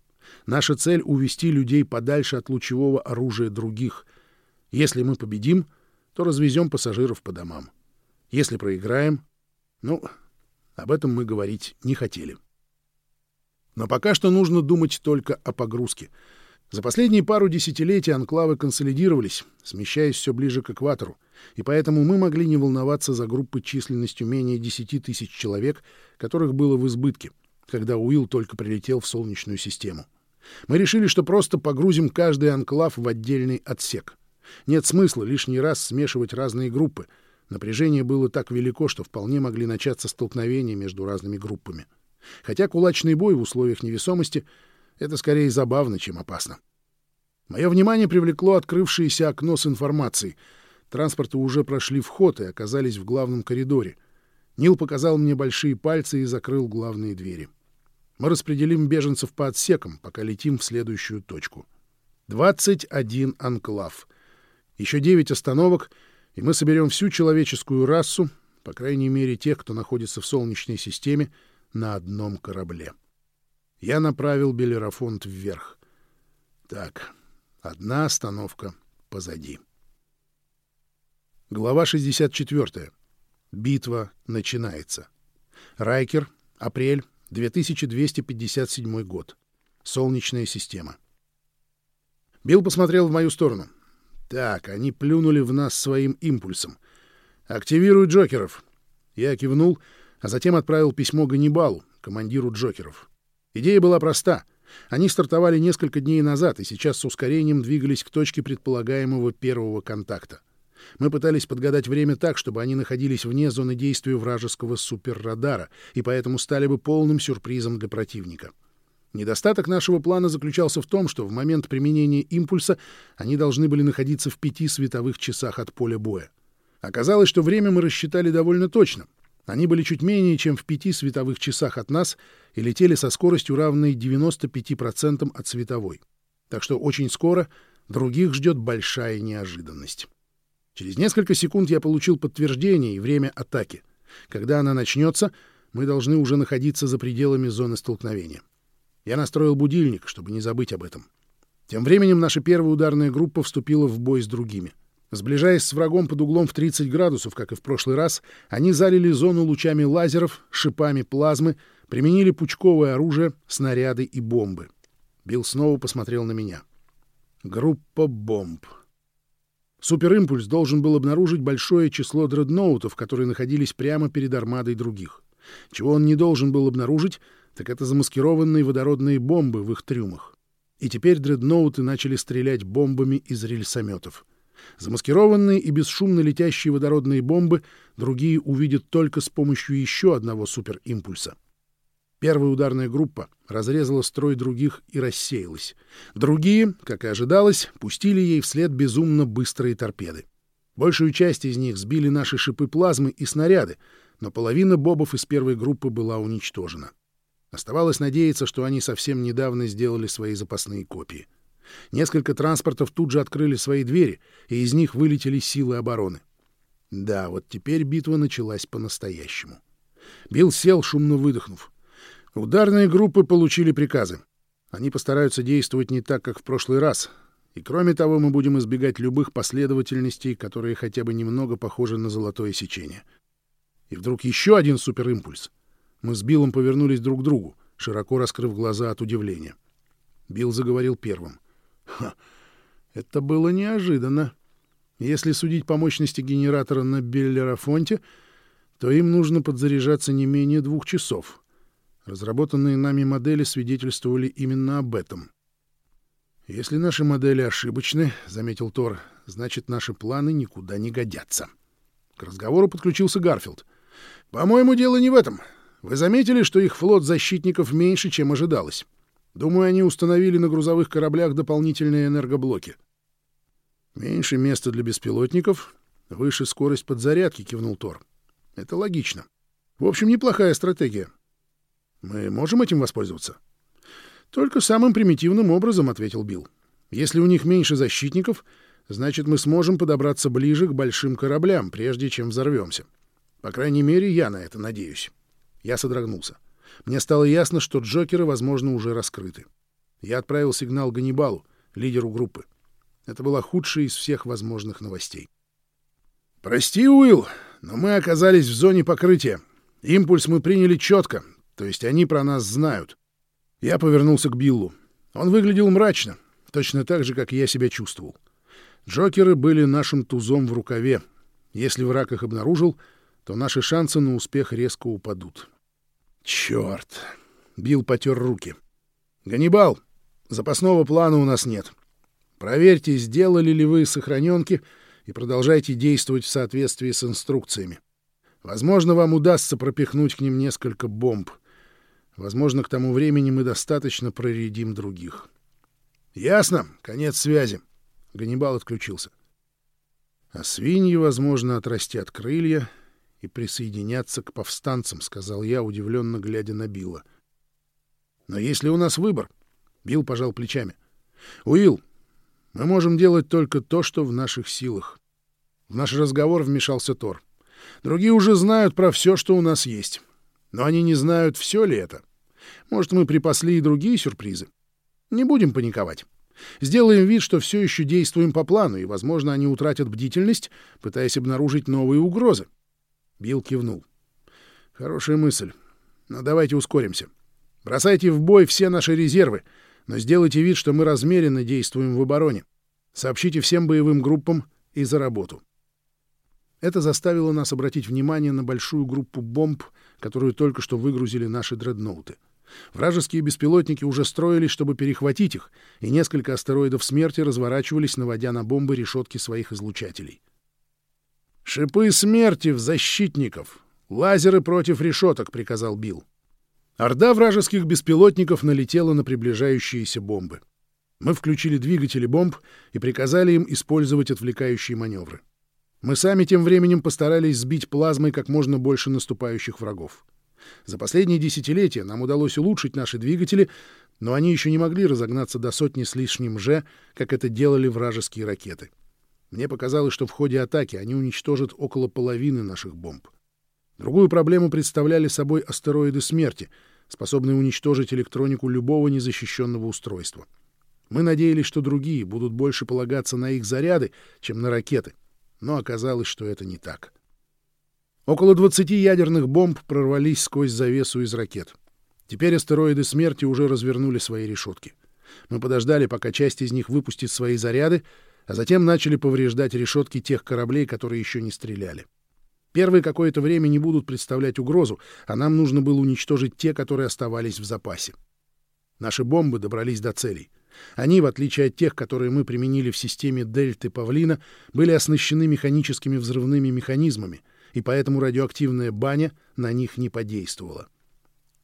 Наша цель — увести людей подальше от лучевого оружия других. Если мы победим, то развезем пассажиров по домам. Если проиграем, ну, об этом мы говорить не хотели. Но пока что нужно думать только о погрузке. За последние пару десятилетий анклавы консолидировались, смещаясь все ближе к экватору, и поэтому мы могли не волноваться за группы численностью менее 10 тысяч человек, которых было в избытке, когда Уилл только прилетел в Солнечную систему. Мы решили, что просто погрузим каждый анклав в отдельный отсек. Нет смысла лишний раз смешивать разные группы. Напряжение было так велико, что вполне могли начаться столкновения между разными группами. Хотя кулачный бой в условиях невесомости — это скорее забавно, чем опасно. Мое внимание привлекло открывшееся окно с информацией. Транспорты уже прошли вход и оказались в главном коридоре. Нил показал мне большие пальцы и закрыл главные двери. Мы распределим беженцев по отсекам, пока летим в следующую точку. 21 анклав. Еще 9 остановок, и мы соберем всю человеческую расу, по крайней мере тех, кто находится в Солнечной системе, на одном корабле. Я направил Белерафонт вверх. Так, одна остановка позади. Глава 64. Битва начинается. Райкер, апрель 2257 год. Солнечная система. Билл посмотрел в мою сторону. Так, они плюнули в нас своим импульсом. Активируй Джокеров. Я кивнул — а затем отправил письмо Ганнибалу, командиру Джокеров. Идея была проста. Они стартовали несколько дней назад и сейчас с ускорением двигались к точке предполагаемого первого контакта. Мы пытались подгадать время так, чтобы они находились вне зоны действия вражеского суперрадара и поэтому стали бы полным сюрпризом для противника. Недостаток нашего плана заключался в том, что в момент применения импульса они должны были находиться в пяти световых часах от поля боя. Оказалось, что время мы рассчитали довольно точно — они были чуть менее чем в пяти световых часах от нас и летели со скоростью, равной 95% от световой. Так что очень скоро других ждет большая неожиданность. Через несколько секунд я получил подтверждение и время атаки. Когда она начнется, мы должны уже находиться за пределами зоны столкновения. Я настроил будильник, чтобы не забыть об этом. Тем временем наша первая ударная группа вступила в бой с другими — Сближаясь с врагом под углом в 30 градусов, как и в прошлый раз, они залили зону лучами лазеров, шипами плазмы, применили пучковое оружие, снаряды и бомбы. Билл снова посмотрел на меня. Группа бомб. Суперимпульс должен был обнаружить большое число дредноутов, которые находились прямо перед армадой других. Чего он не должен был обнаружить, так это замаскированные водородные бомбы в их трюмах. И теперь дредноуты начали стрелять бомбами из рельсометов. Замаскированные и бесшумно летящие водородные бомбы другие увидят только с помощью еще одного суперимпульса. Первая ударная группа разрезала строй других и рассеялась. Другие, как и ожидалось, пустили ей вслед безумно быстрые торпеды. Большую часть из них сбили наши шипы плазмы и снаряды, но половина бобов из первой группы была уничтожена. Оставалось надеяться, что они совсем недавно сделали свои запасные копии. Несколько транспортов тут же открыли свои двери, и из них вылетели силы обороны. Да, вот теперь битва началась по-настоящему. Билл сел, шумно выдохнув. Ударные группы получили приказы. Они постараются действовать не так, как в прошлый раз. И кроме того, мы будем избегать любых последовательностей, которые хотя бы немного похожи на золотое сечение. И вдруг еще один суперимпульс. Мы с Биллом повернулись друг к другу, широко раскрыв глаза от удивления. Билл заговорил первым. Ха, это было неожиданно. Если судить по мощности генератора на Беллерафонте, то им нужно подзаряжаться не менее двух часов. Разработанные нами модели свидетельствовали именно об этом. «Если наши модели ошибочны, — заметил Тор, — значит, наши планы никуда не годятся». К разговору подключился Гарфилд. «По-моему, дело не в этом. Вы заметили, что их флот защитников меньше, чем ожидалось?» Думаю, они установили на грузовых кораблях дополнительные энергоблоки. «Меньше места для беспилотников, выше скорость подзарядки», — кивнул Тор. «Это логично. В общем, неплохая стратегия. Мы можем этим воспользоваться?» «Только самым примитивным образом», — ответил Билл. «Если у них меньше защитников, значит, мы сможем подобраться ближе к большим кораблям, прежде чем взорвемся. По крайней мере, я на это надеюсь». Я содрогнулся. Мне стало ясно, что Джокеры, возможно, уже раскрыты. Я отправил сигнал Ганнибалу, лидеру группы. Это была худшая из всех возможных новостей. «Прости, Уилл, но мы оказались в зоне покрытия. Импульс мы приняли четко, то есть они про нас знают. Я повернулся к Биллу. Он выглядел мрачно, точно так же, как я себя чувствовал. Джокеры были нашим тузом в рукаве. Если враг их обнаружил, то наши шансы на успех резко упадут. Черт! Билл потер руки. «Ганнибал, запасного плана у нас нет. Проверьте, сделали ли вы сохраненки, и продолжайте действовать в соответствии с инструкциями. Возможно, вам удастся пропихнуть к ним несколько бомб — Возможно, к тому времени мы достаточно проредим других. Ясно. Конец связи. Ганнибал отключился. А свиньи, возможно, отрастят крылья и присоединятся к повстанцам, сказал я, удивленно глядя на Билла. Но если у нас выбор? Билл пожал плечами. Уилл, мы можем делать только то, что в наших силах. В наш разговор вмешался Тор. Другие уже знают про все, что у нас есть. Но они не знают, все ли это. Может, мы припасли и другие сюрпризы. Не будем паниковать. Сделаем вид, что все еще действуем по плану, и, возможно, они утратят бдительность, пытаясь обнаружить новые угрозы. Билл кивнул. Хорошая мысль. Но давайте ускоримся. Бросайте в бой все наши резервы, но сделайте вид, что мы размеренно действуем в обороне. Сообщите всем боевым группам и за работу. Это заставило нас обратить внимание на большую группу бомб, которую только что выгрузили наши дредноуты. Вражеские беспилотники уже строились, чтобы перехватить их, и несколько астероидов смерти разворачивались, наводя на бомбы решетки своих излучателей. «Шипы смерти в защитников! Лазеры против решеток!» — приказал Билл. Орда вражеских беспилотников налетела на приближающиеся бомбы. Мы включили двигатели бомб и приказали им использовать отвлекающие маневры. Мы сами тем временем постарались сбить плазмой как можно больше наступающих врагов. За последние десятилетия нам удалось улучшить наши двигатели, но они еще не могли разогнаться до сотни с лишним «Ж», как это делали вражеские ракеты. Мне показалось, что в ходе атаки они уничтожат около половины наших бомб. Другую проблему представляли собой астероиды смерти, способные уничтожить электронику любого незащищенного устройства. Мы надеялись, что другие будут больше полагаться на их заряды, чем на ракеты — но оказалось, что это не так. Около 20 ядерных бомб прорвались сквозь завесу из ракет. Теперь астероиды смерти уже развернули свои решетки. Мы подождали, пока часть из них выпустит свои заряды, а затем начали повреждать решетки тех кораблей, которые еще не стреляли. Первые какое-то время не будут представлять угрозу, а нам нужно было уничтожить те, которые оставались в запасе. Наши бомбы добрались до целей — они, в отличие от тех, которые мы применили в системе Дельты Павлина, были оснащены механическими взрывными механизмами, и поэтому радиоактивная баня на них не подействовала.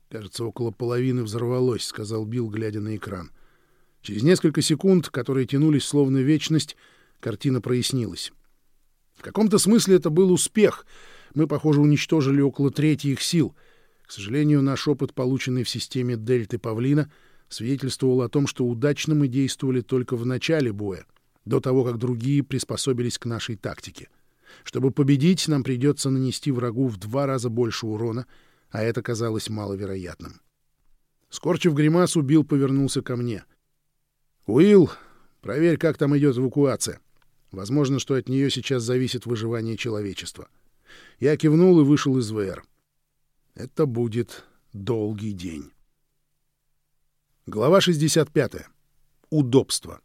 «Кажется, около половины взорвалось», — сказал Билл, глядя на экран. Через несколько секунд, которые тянулись словно вечность, картина прояснилась. В каком-то смысле это был успех. Мы, похоже, уничтожили около трети их сил. К сожалению, наш опыт, полученный в системе Дельты Павлина, — свидетельствовал о том, что удачно мы действовали только в начале боя, до того, как другие приспособились к нашей тактике. Чтобы победить, нам придется нанести врагу в два раза больше урона, а это казалось маловероятным. Скорчив гримасу, Билл повернулся ко мне. «Уилл, проверь, как там идет эвакуация. Возможно, что от нее сейчас зависит выживание человечества». Я кивнул и вышел из ВР. Это будет долгий день. Глава 65. Удобство.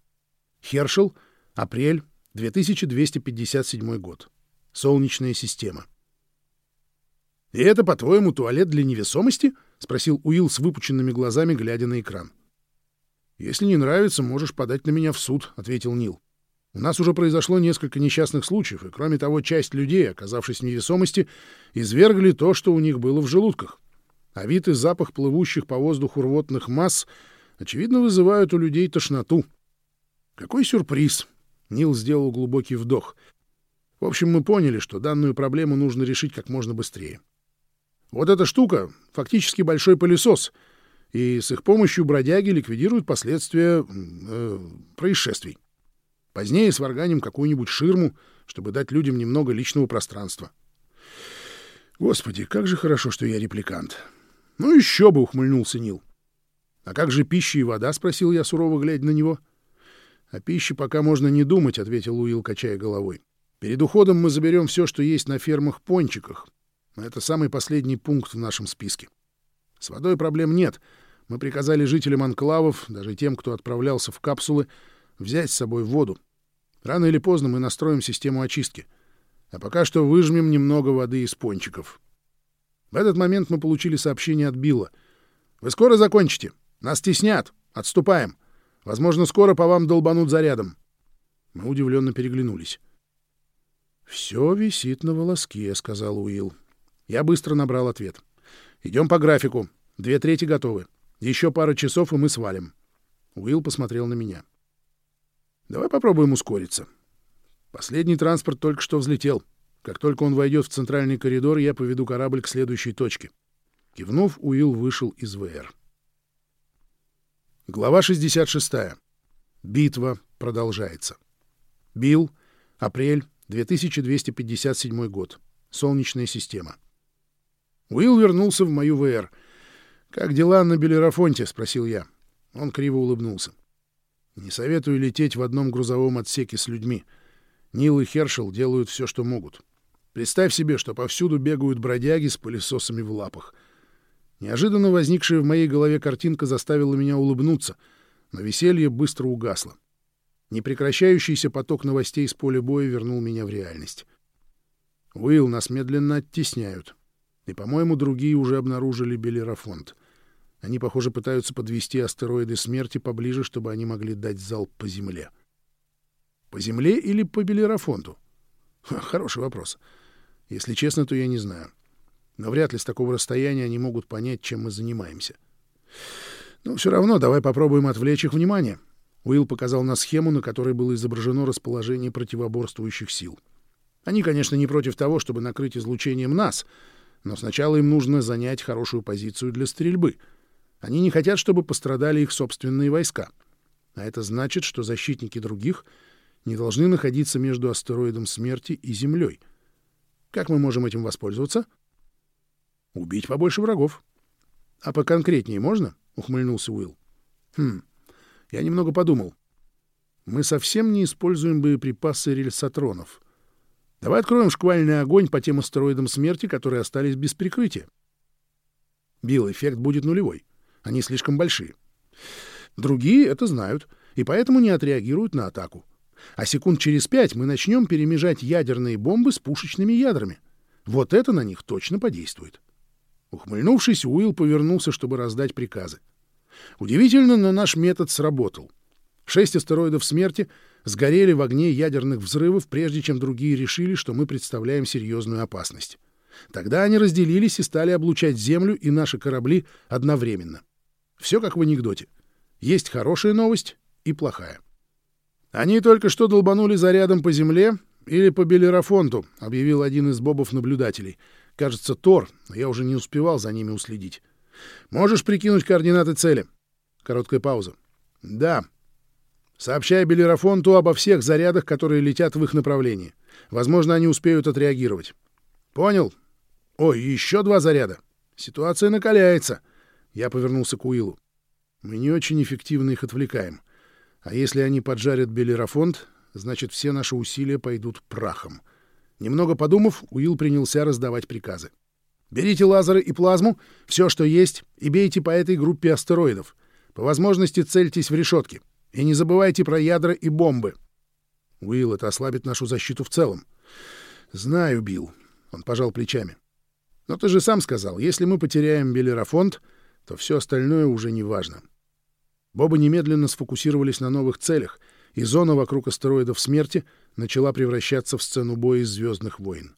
Хершел. Апрель. 2257 год. Солнечная система. «И это, по-твоему, туалет для невесомости?» — спросил Уилл с выпученными глазами, глядя на экран. «Если не нравится, можешь подать на меня в суд», — ответил Нил. «У нас уже произошло несколько несчастных случаев, и, кроме того, часть людей, оказавшись в невесомости, извергли то, что у них было в желудках. А вид и запах плывущих по воздуху рвотных масс очевидно, вызывают у людей тошноту. Какой сюрприз! Нил сделал глубокий вдох. В общем, мы поняли, что данную проблему нужно решить как можно быстрее. Вот эта штука — фактически большой пылесос, и с их помощью бродяги ликвидируют последствия э, происшествий. Позднее сварганим какую-нибудь ширму, чтобы дать людям немного личного пространства. Господи, как же хорошо, что я репликант. Ну еще бы, ухмыльнулся Нил. А как же пища и вода, спросил я, сурово глядя на него. О пище пока можно не думать, ответил Уилл, качая головой. Перед уходом мы заберем все, что есть на фермах-пончиках. Это самый последний пункт в нашем списке. С водой проблем нет. Мы приказали жителям анклавов, даже тем, кто отправлялся в капсулы, взять с собой воду. Рано или поздно мы настроим систему очистки. А пока что выжмем немного воды из пончиков. В этот момент мы получили сообщение от Билла. «Вы скоро закончите? Нас теснят. Отступаем. Возможно, скоро по вам долбанут зарядом». Мы удивленно переглянулись. «Все висит на волоске», — сказал Уилл. Я быстро набрал ответ. «Идем по графику. Две трети готовы. Еще пара часов, и мы свалим». Уилл посмотрел на меня. «Давай попробуем ускориться. Последний транспорт только что взлетел. Как только он войдет в центральный коридор, я поведу корабль к следующей точке». Кивнув, Уилл вышел из ВР. Глава 66. Битва продолжается. Билл, апрель 2257 год. Солнечная система. Уилл вернулся в мою ВР. «Как дела на Белерафонте?» — спросил я. Он криво улыбнулся. «Не советую лететь в одном грузовом отсеке с людьми. Нил и Хершел делают все, что могут. Представь себе, что повсюду бегают бродяги с пылесосами в лапах. Неожиданно возникшая в моей голове картинка заставила меня улыбнуться, но веселье быстро угасло. Непрекращающийся поток новостей с поля боя вернул меня в реальность. Уилл, нас медленно оттесняют. И, по-моему, другие уже обнаружили Белерафонт. Они, похоже, пытаются подвести астероиды смерти поближе, чтобы они могли дать залп по Земле. По Земле или по Белерафонту? Хороший вопрос. Если честно, то я не знаю. Но вряд ли с такого расстояния они могут понять, чем мы занимаемся. Но все равно давай попробуем отвлечь их внимание. Уилл показал на схему, на которой было изображено расположение противоборствующих сил. Они, конечно, не против того, чтобы накрыть излучением нас, но сначала им нужно занять хорошую позицию для стрельбы. Они не хотят, чтобы пострадали их собственные войска. А это значит, что защитники других не должны находиться между астероидом смерти и Землей. Как мы можем этим воспользоваться? Убить побольше врагов. А поконкретнее можно? — ухмыльнулся Уилл. Хм, я немного подумал. Мы совсем не используем боеприпасы рельсотронов. Давай откроем шквальный огонь по тем астероидам смерти, которые остались без прикрытия. Билл, эффект будет нулевой. Они слишком большие. Другие это знают, и поэтому не отреагируют на атаку. А секунд через пять мы начнем перемежать ядерные бомбы с пушечными ядрами. Вот это на них точно подействует. Ухмыльнувшись, Уилл повернулся, чтобы раздать приказы. Удивительно, но наш метод сработал. Шесть астероидов смерти сгорели в огне ядерных взрывов, прежде чем другие решили, что мы представляем серьезную опасность. Тогда они разделились и стали облучать Землю и наши корабли одновременно. Все как в анекдоте. Есть хорошая новость и плохая. Они только что долбанули зарядом по Земле или по Белерафонту, объявил один из бобов-наблюдателей. Кажется, Тор, но я уже не успевал за ними уследить. Можешь прикинуть координаты цели? Короткая пауза. Да. Сообщай Белерафонту обо всех зарядах, которые летят в их направлении. Возможно, они успеют отреагировать. Понял? Ой, еще два заряда. Ситуация накаляется. Я повернулся к Уиллу. Мы не очень эффективно их отвлекаем. А если они поджарят Белерафонт, значит, все наши усилия пойдут прахом. Немного подумав, Уилл принялся раздавать приказы. Берите лазеры и плазму, все, что есть, и бейте по этой группе астероидов. По возможности цельтесь в решетки. И не забывайте про ядра и бомбы. Уилл, это ослабит нашу защиту в целом. Знаю, Билл. Он пожал плечами. Но ты же сам сказал, если мы потеряем Белерафонт, то все остальное уже не важно. Бобы немедленно сфокусировались на новых целях, и зона вокруг астероидов смерти начала превращаться в сцену боя из «Звездных войн».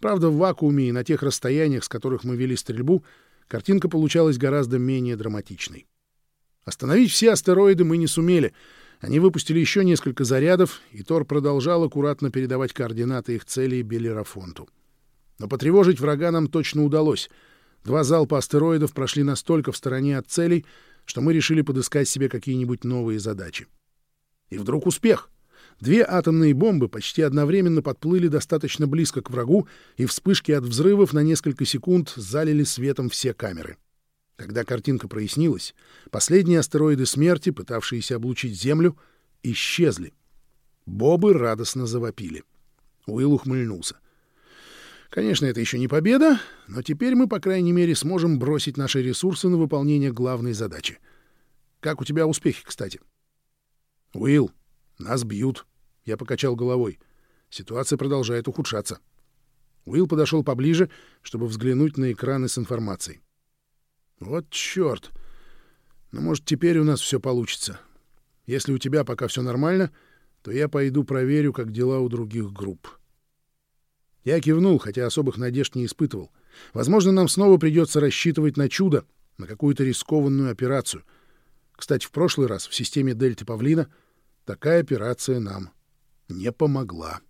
Правда, в вакууме и на тех расстояниях, с которых мы вели стрельбу, картинка получалась гораздо менее драматичной. Остановить все астероиды мы не сумели, Они выпустили еще несколько зарядов, и Тор продолжал аккуратно передавать координаты их целей Белерафонту. Но потревожить врага нам точно удалось. Два залпа астероидов прошли настолько в стороне от целей, что мы решили подыскать себе какие-нибудь новые задачи. И вдруг успех! Две атомные бомбы почти одновременно подплыли достаточно близко к врагу, и вспышки от взрывов на несколько секунд залили светом все камеры. Когда картинка прояснилась, последние астероиды смерти, пытавшиеся облучить Землю, исчезли. Бобы радостно завопили. Уилл ухмыльнулся. Конечно, это еще не победа, но теперь мы, по крайней мере, сможем бросить наши ресурсы на выполнение главной задачи. Как у тебя успехи, кстати? Уилл, нас бьют. Я покачал головой. Ситуация продолжает ухудшаться. Уилл подошел поближе, чтобы взглянуть на экраны с информацией. Вот черт! Ну, может, теперь у нас все получится. Если у тебя пока все нормально, то я пойду проверю, как дела у других групп. Я кивнул, хотя особых надежд не испытывал. Возможно, нам снова придется рассчитывать на чудо, на какую-то рискованную операцию. Кстати, в прошлый раз в системе Дельты Павлина такая операция нам не помогла.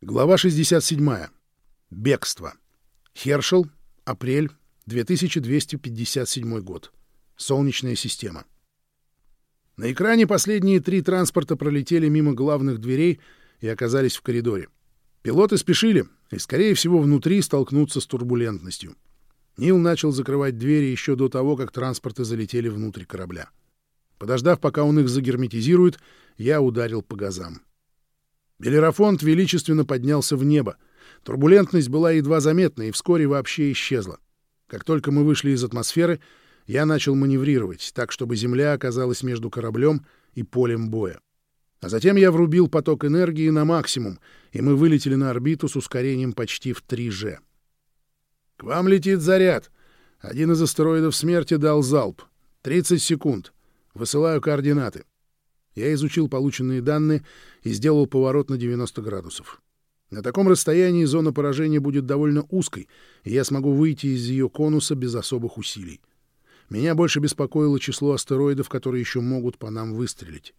Глава 67. Бегство. Хершел. Апрель. 2257 год. Солнечная система. На экране последние три транспорта пролетели мимо главных дверей и оказались в коридоре. Пилоты спешили и, скорее всего, внутри столкнутся с турбулентностью. Нил начал закрывать двери еще до того, как транспорты залетели внутрь корабля. Подождав, пока он их загерметизирует, я ударил по газам. Белерафонт величественно поднялся в небо. Турбулентность была едва заметна и вскоре вообще исчезла. Как только мы вышли из атмосферы, я начал маневрировать, так, чтобы Земля оказалась между кораблем и полем боя. А затем я врубил поток энергии на максимум, и мы вылетели на орбиту с ускорением почти в 3G. «К вам летит заряд. Один из астероидов смерти дал залп. 30 секунд. Высылаю координаты». Я изучил полученные данные и сделал поворот на 90 градусов. На таком расстоянии зона поражения будет довольно узкой, и я смогу выйти из ее конуса без особых усилий. Меня больше беспокоило число астероидов, которые еще могут по нам выстрелить.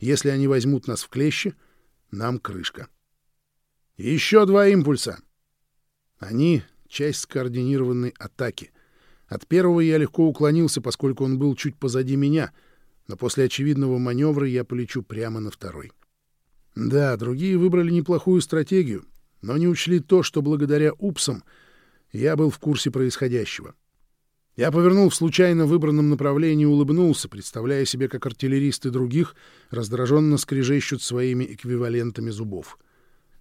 Если они возьмут нас в клещи, нам крышка. Еще два импульса. Они — часть скоординированной атаки. От первого я легко уклонился, поскольку он был чуть позади меня, но после очевидного маневра я полечу прямо на второй. Да, другие выбрали неплохую стратегию, но не учли то, что благодаря упсам я был в курсе происходящего. Я повернул в случайно выбранном направлении и улыбнулся, представляя себе, как артиллеристы других раздраженно скрежещут своими эквивалентами зубов.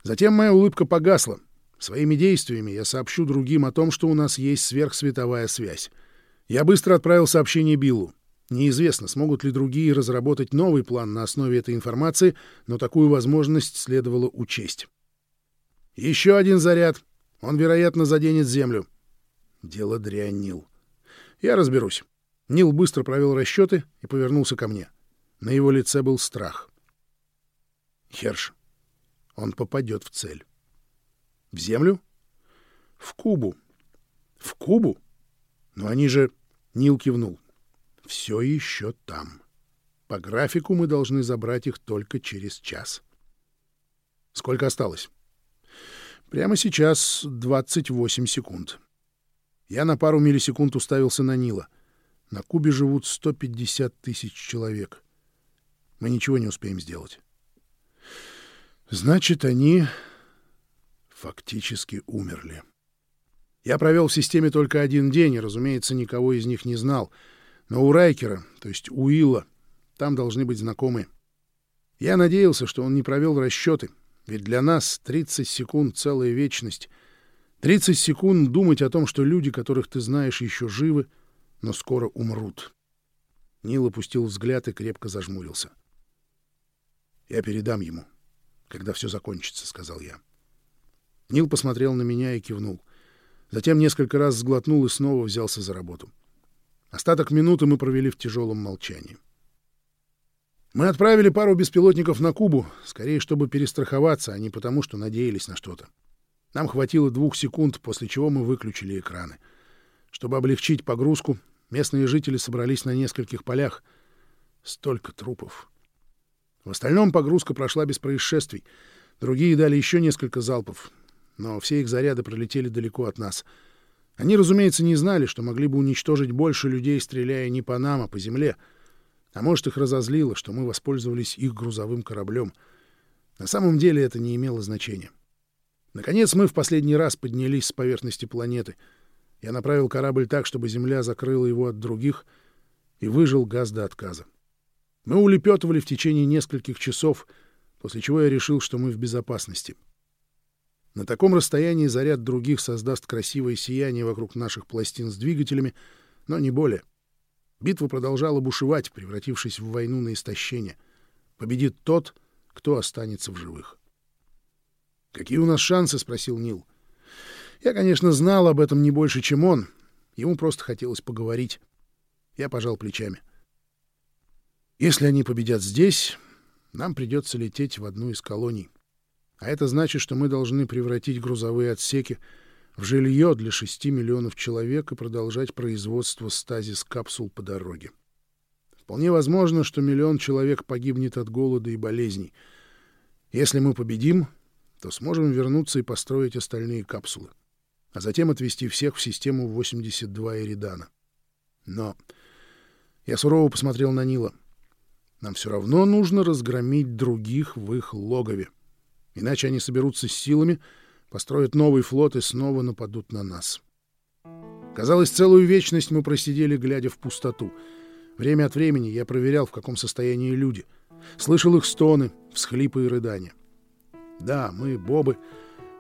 Затем моя улыбка погасла. Своими действиями я сообщу другим о том, что у нас есть сверхсветовая связь. Я быстро отправил сообщение Биллу. Неизвестно, смогут ли другие разработать новый план на основе этой информации, но такую возможность следовало учесть. Еще один заряд. Он, вероятно, заденет Землю. Дело дрянил. Я разберусь. Нил быстро провел расчеты и повернулся ко мне. На его лице был страх. Херш, он попадет в цель. В землю? В Кубу. В Кубу? Но они же... Нил кивнул. Все еще там. По графику мы должны забрать их только через час. Сколько осталось? Прямо сейчас 28 секунд. Я на пару миллисекунд уставился на Нила. На Кубе живут 150 тысяч человек. Мы ничего не успеем сделать. Значит, они фактически умерли. Я провел в системе только один день, и, разумеется, никого из них не знал. Но у Райкера, то есть у Уилла, там должны быть знакомые. Я надеялся, что он не провел расчеты, ведь для нас 30 секунд — целая вечность — 30 секунд думать о том, что люди, которых ты знаешь, еще живы, но скоро умрут. Нил опустил взгляд и крепко зажмурился. «Я передам ему, когда все закончится», — сказал я. Нил посмотрел на меня и кивнул. Затем несколько раз сглотнул и снова взялся за работу. Остаток минуты мы провели в тяжелом молчании. Мы отправили пару беспилотников на Кубу, скорее, чтобы перестраховаться, а не потому, что надеялись на что-то. Нам хватило двух секунд, после чего мы выключили экраны. Чтобы облегчить погрузку, местные жители собрались на нескольких полях. Столько трупов. В остальном погрузка прошла без происшествий. Другие дали еще несколько залпов, но все их заряды пролетели далеко от нас. Они, разумеется, не знали, что могли бы уничтожить больше людей, стреляя не по нам, а по земле. А может, их разозлило, что мы воспользовались их грузовым кораблем. На самом деле это не имело значения. Наконец мы в последний раз поднялись с поверхности планеты. Я направил корабль так, чтобы Земля закрыла его от других, и выжил газ до отказа. Мы улепетывали в течение нескольких часов, после чего я решил, что мы в безопасности. На таком расстоянии заряд других создаст красивое сияние вокруг наших пластин с двигателями, но не более. Битва продолжала бушевать, превратившись в войну на истощение. Победит тот, кто останется в живых. «Какие у нас шансы?» — спросил Нил. Я, конечно, знал об этом не больше, чем он. Ему просто хотелось поговорить. Я пожал плечами. Если они победят здесь, нам придется лететь в одну из колоний. А это значит, что мы должны превратить грузовые отсеки в жилье для 6 миллионов человек и продолжать производство стазис-капсул по дороге. Вполне возможно, что миллион человек погибнет от голода и болезней. Если мы победим, то сможем вернуться и построить остальные капсулы, а затем отвезти всех в систему 82 Эридана. Но я сурово посмотрел на Нила. Нам все равно нужно разгромить других в их логове. Иначе они соберутся с силами, построят новый флот и снова нападут на нас. Казалось, целую вечность мы просидели, глядя в пустоту. Время от времени я проверял, в каком состоянии люди. Слышал их стоны, всхлипы и рыдания. Да, мы, Бобы,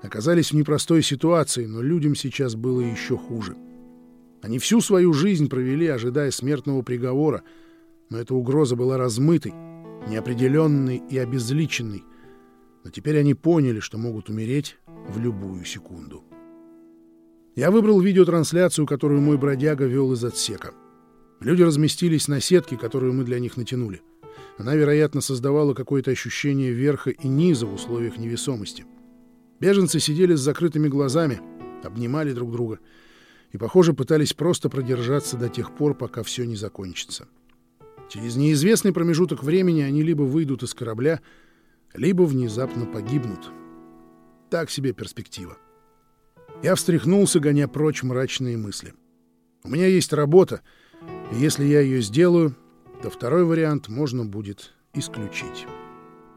оказались в непростой ситуации, но людям сейчас было еще хуже. Они всю свою жизнь провели, ожидая смертного приговора — но эта угроза была размытой, неопределенной и обезличенной. Но теперь они поняли, что могут умереть в любую секунду. Я выбрал видеотрансляцию, которую мой бродяга вел из отсека. Люди разместились на сетке, которую мы для них натянули. Она, вероятно, создавала какое-то ощущение верха и низа в условиях невесомости. Беженцы сидели с закрытыми глазами, обнимали друг друга и, похоже, пытались просто продержаться до тех пор, пока все не закончится. — Через неизвестный промежуток времени они либо выйдут из корабля, либо внезапно погибнут. Так себе перспектива. Я встряхнулся, гоня прочь мрачные мысли. У меня есть работа, и если я ее сделаю, то второй вариант можно будет исключить.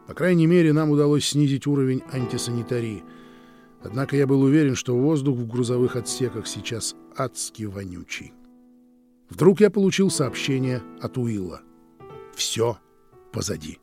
По крайней мере, нам удалось снизить уровень антисанитарии. Однако я был уверен, что воздух в грузовых отсеках сейчас адски вонючий. Вдруг я получил сообщение от Уилла. Все позади.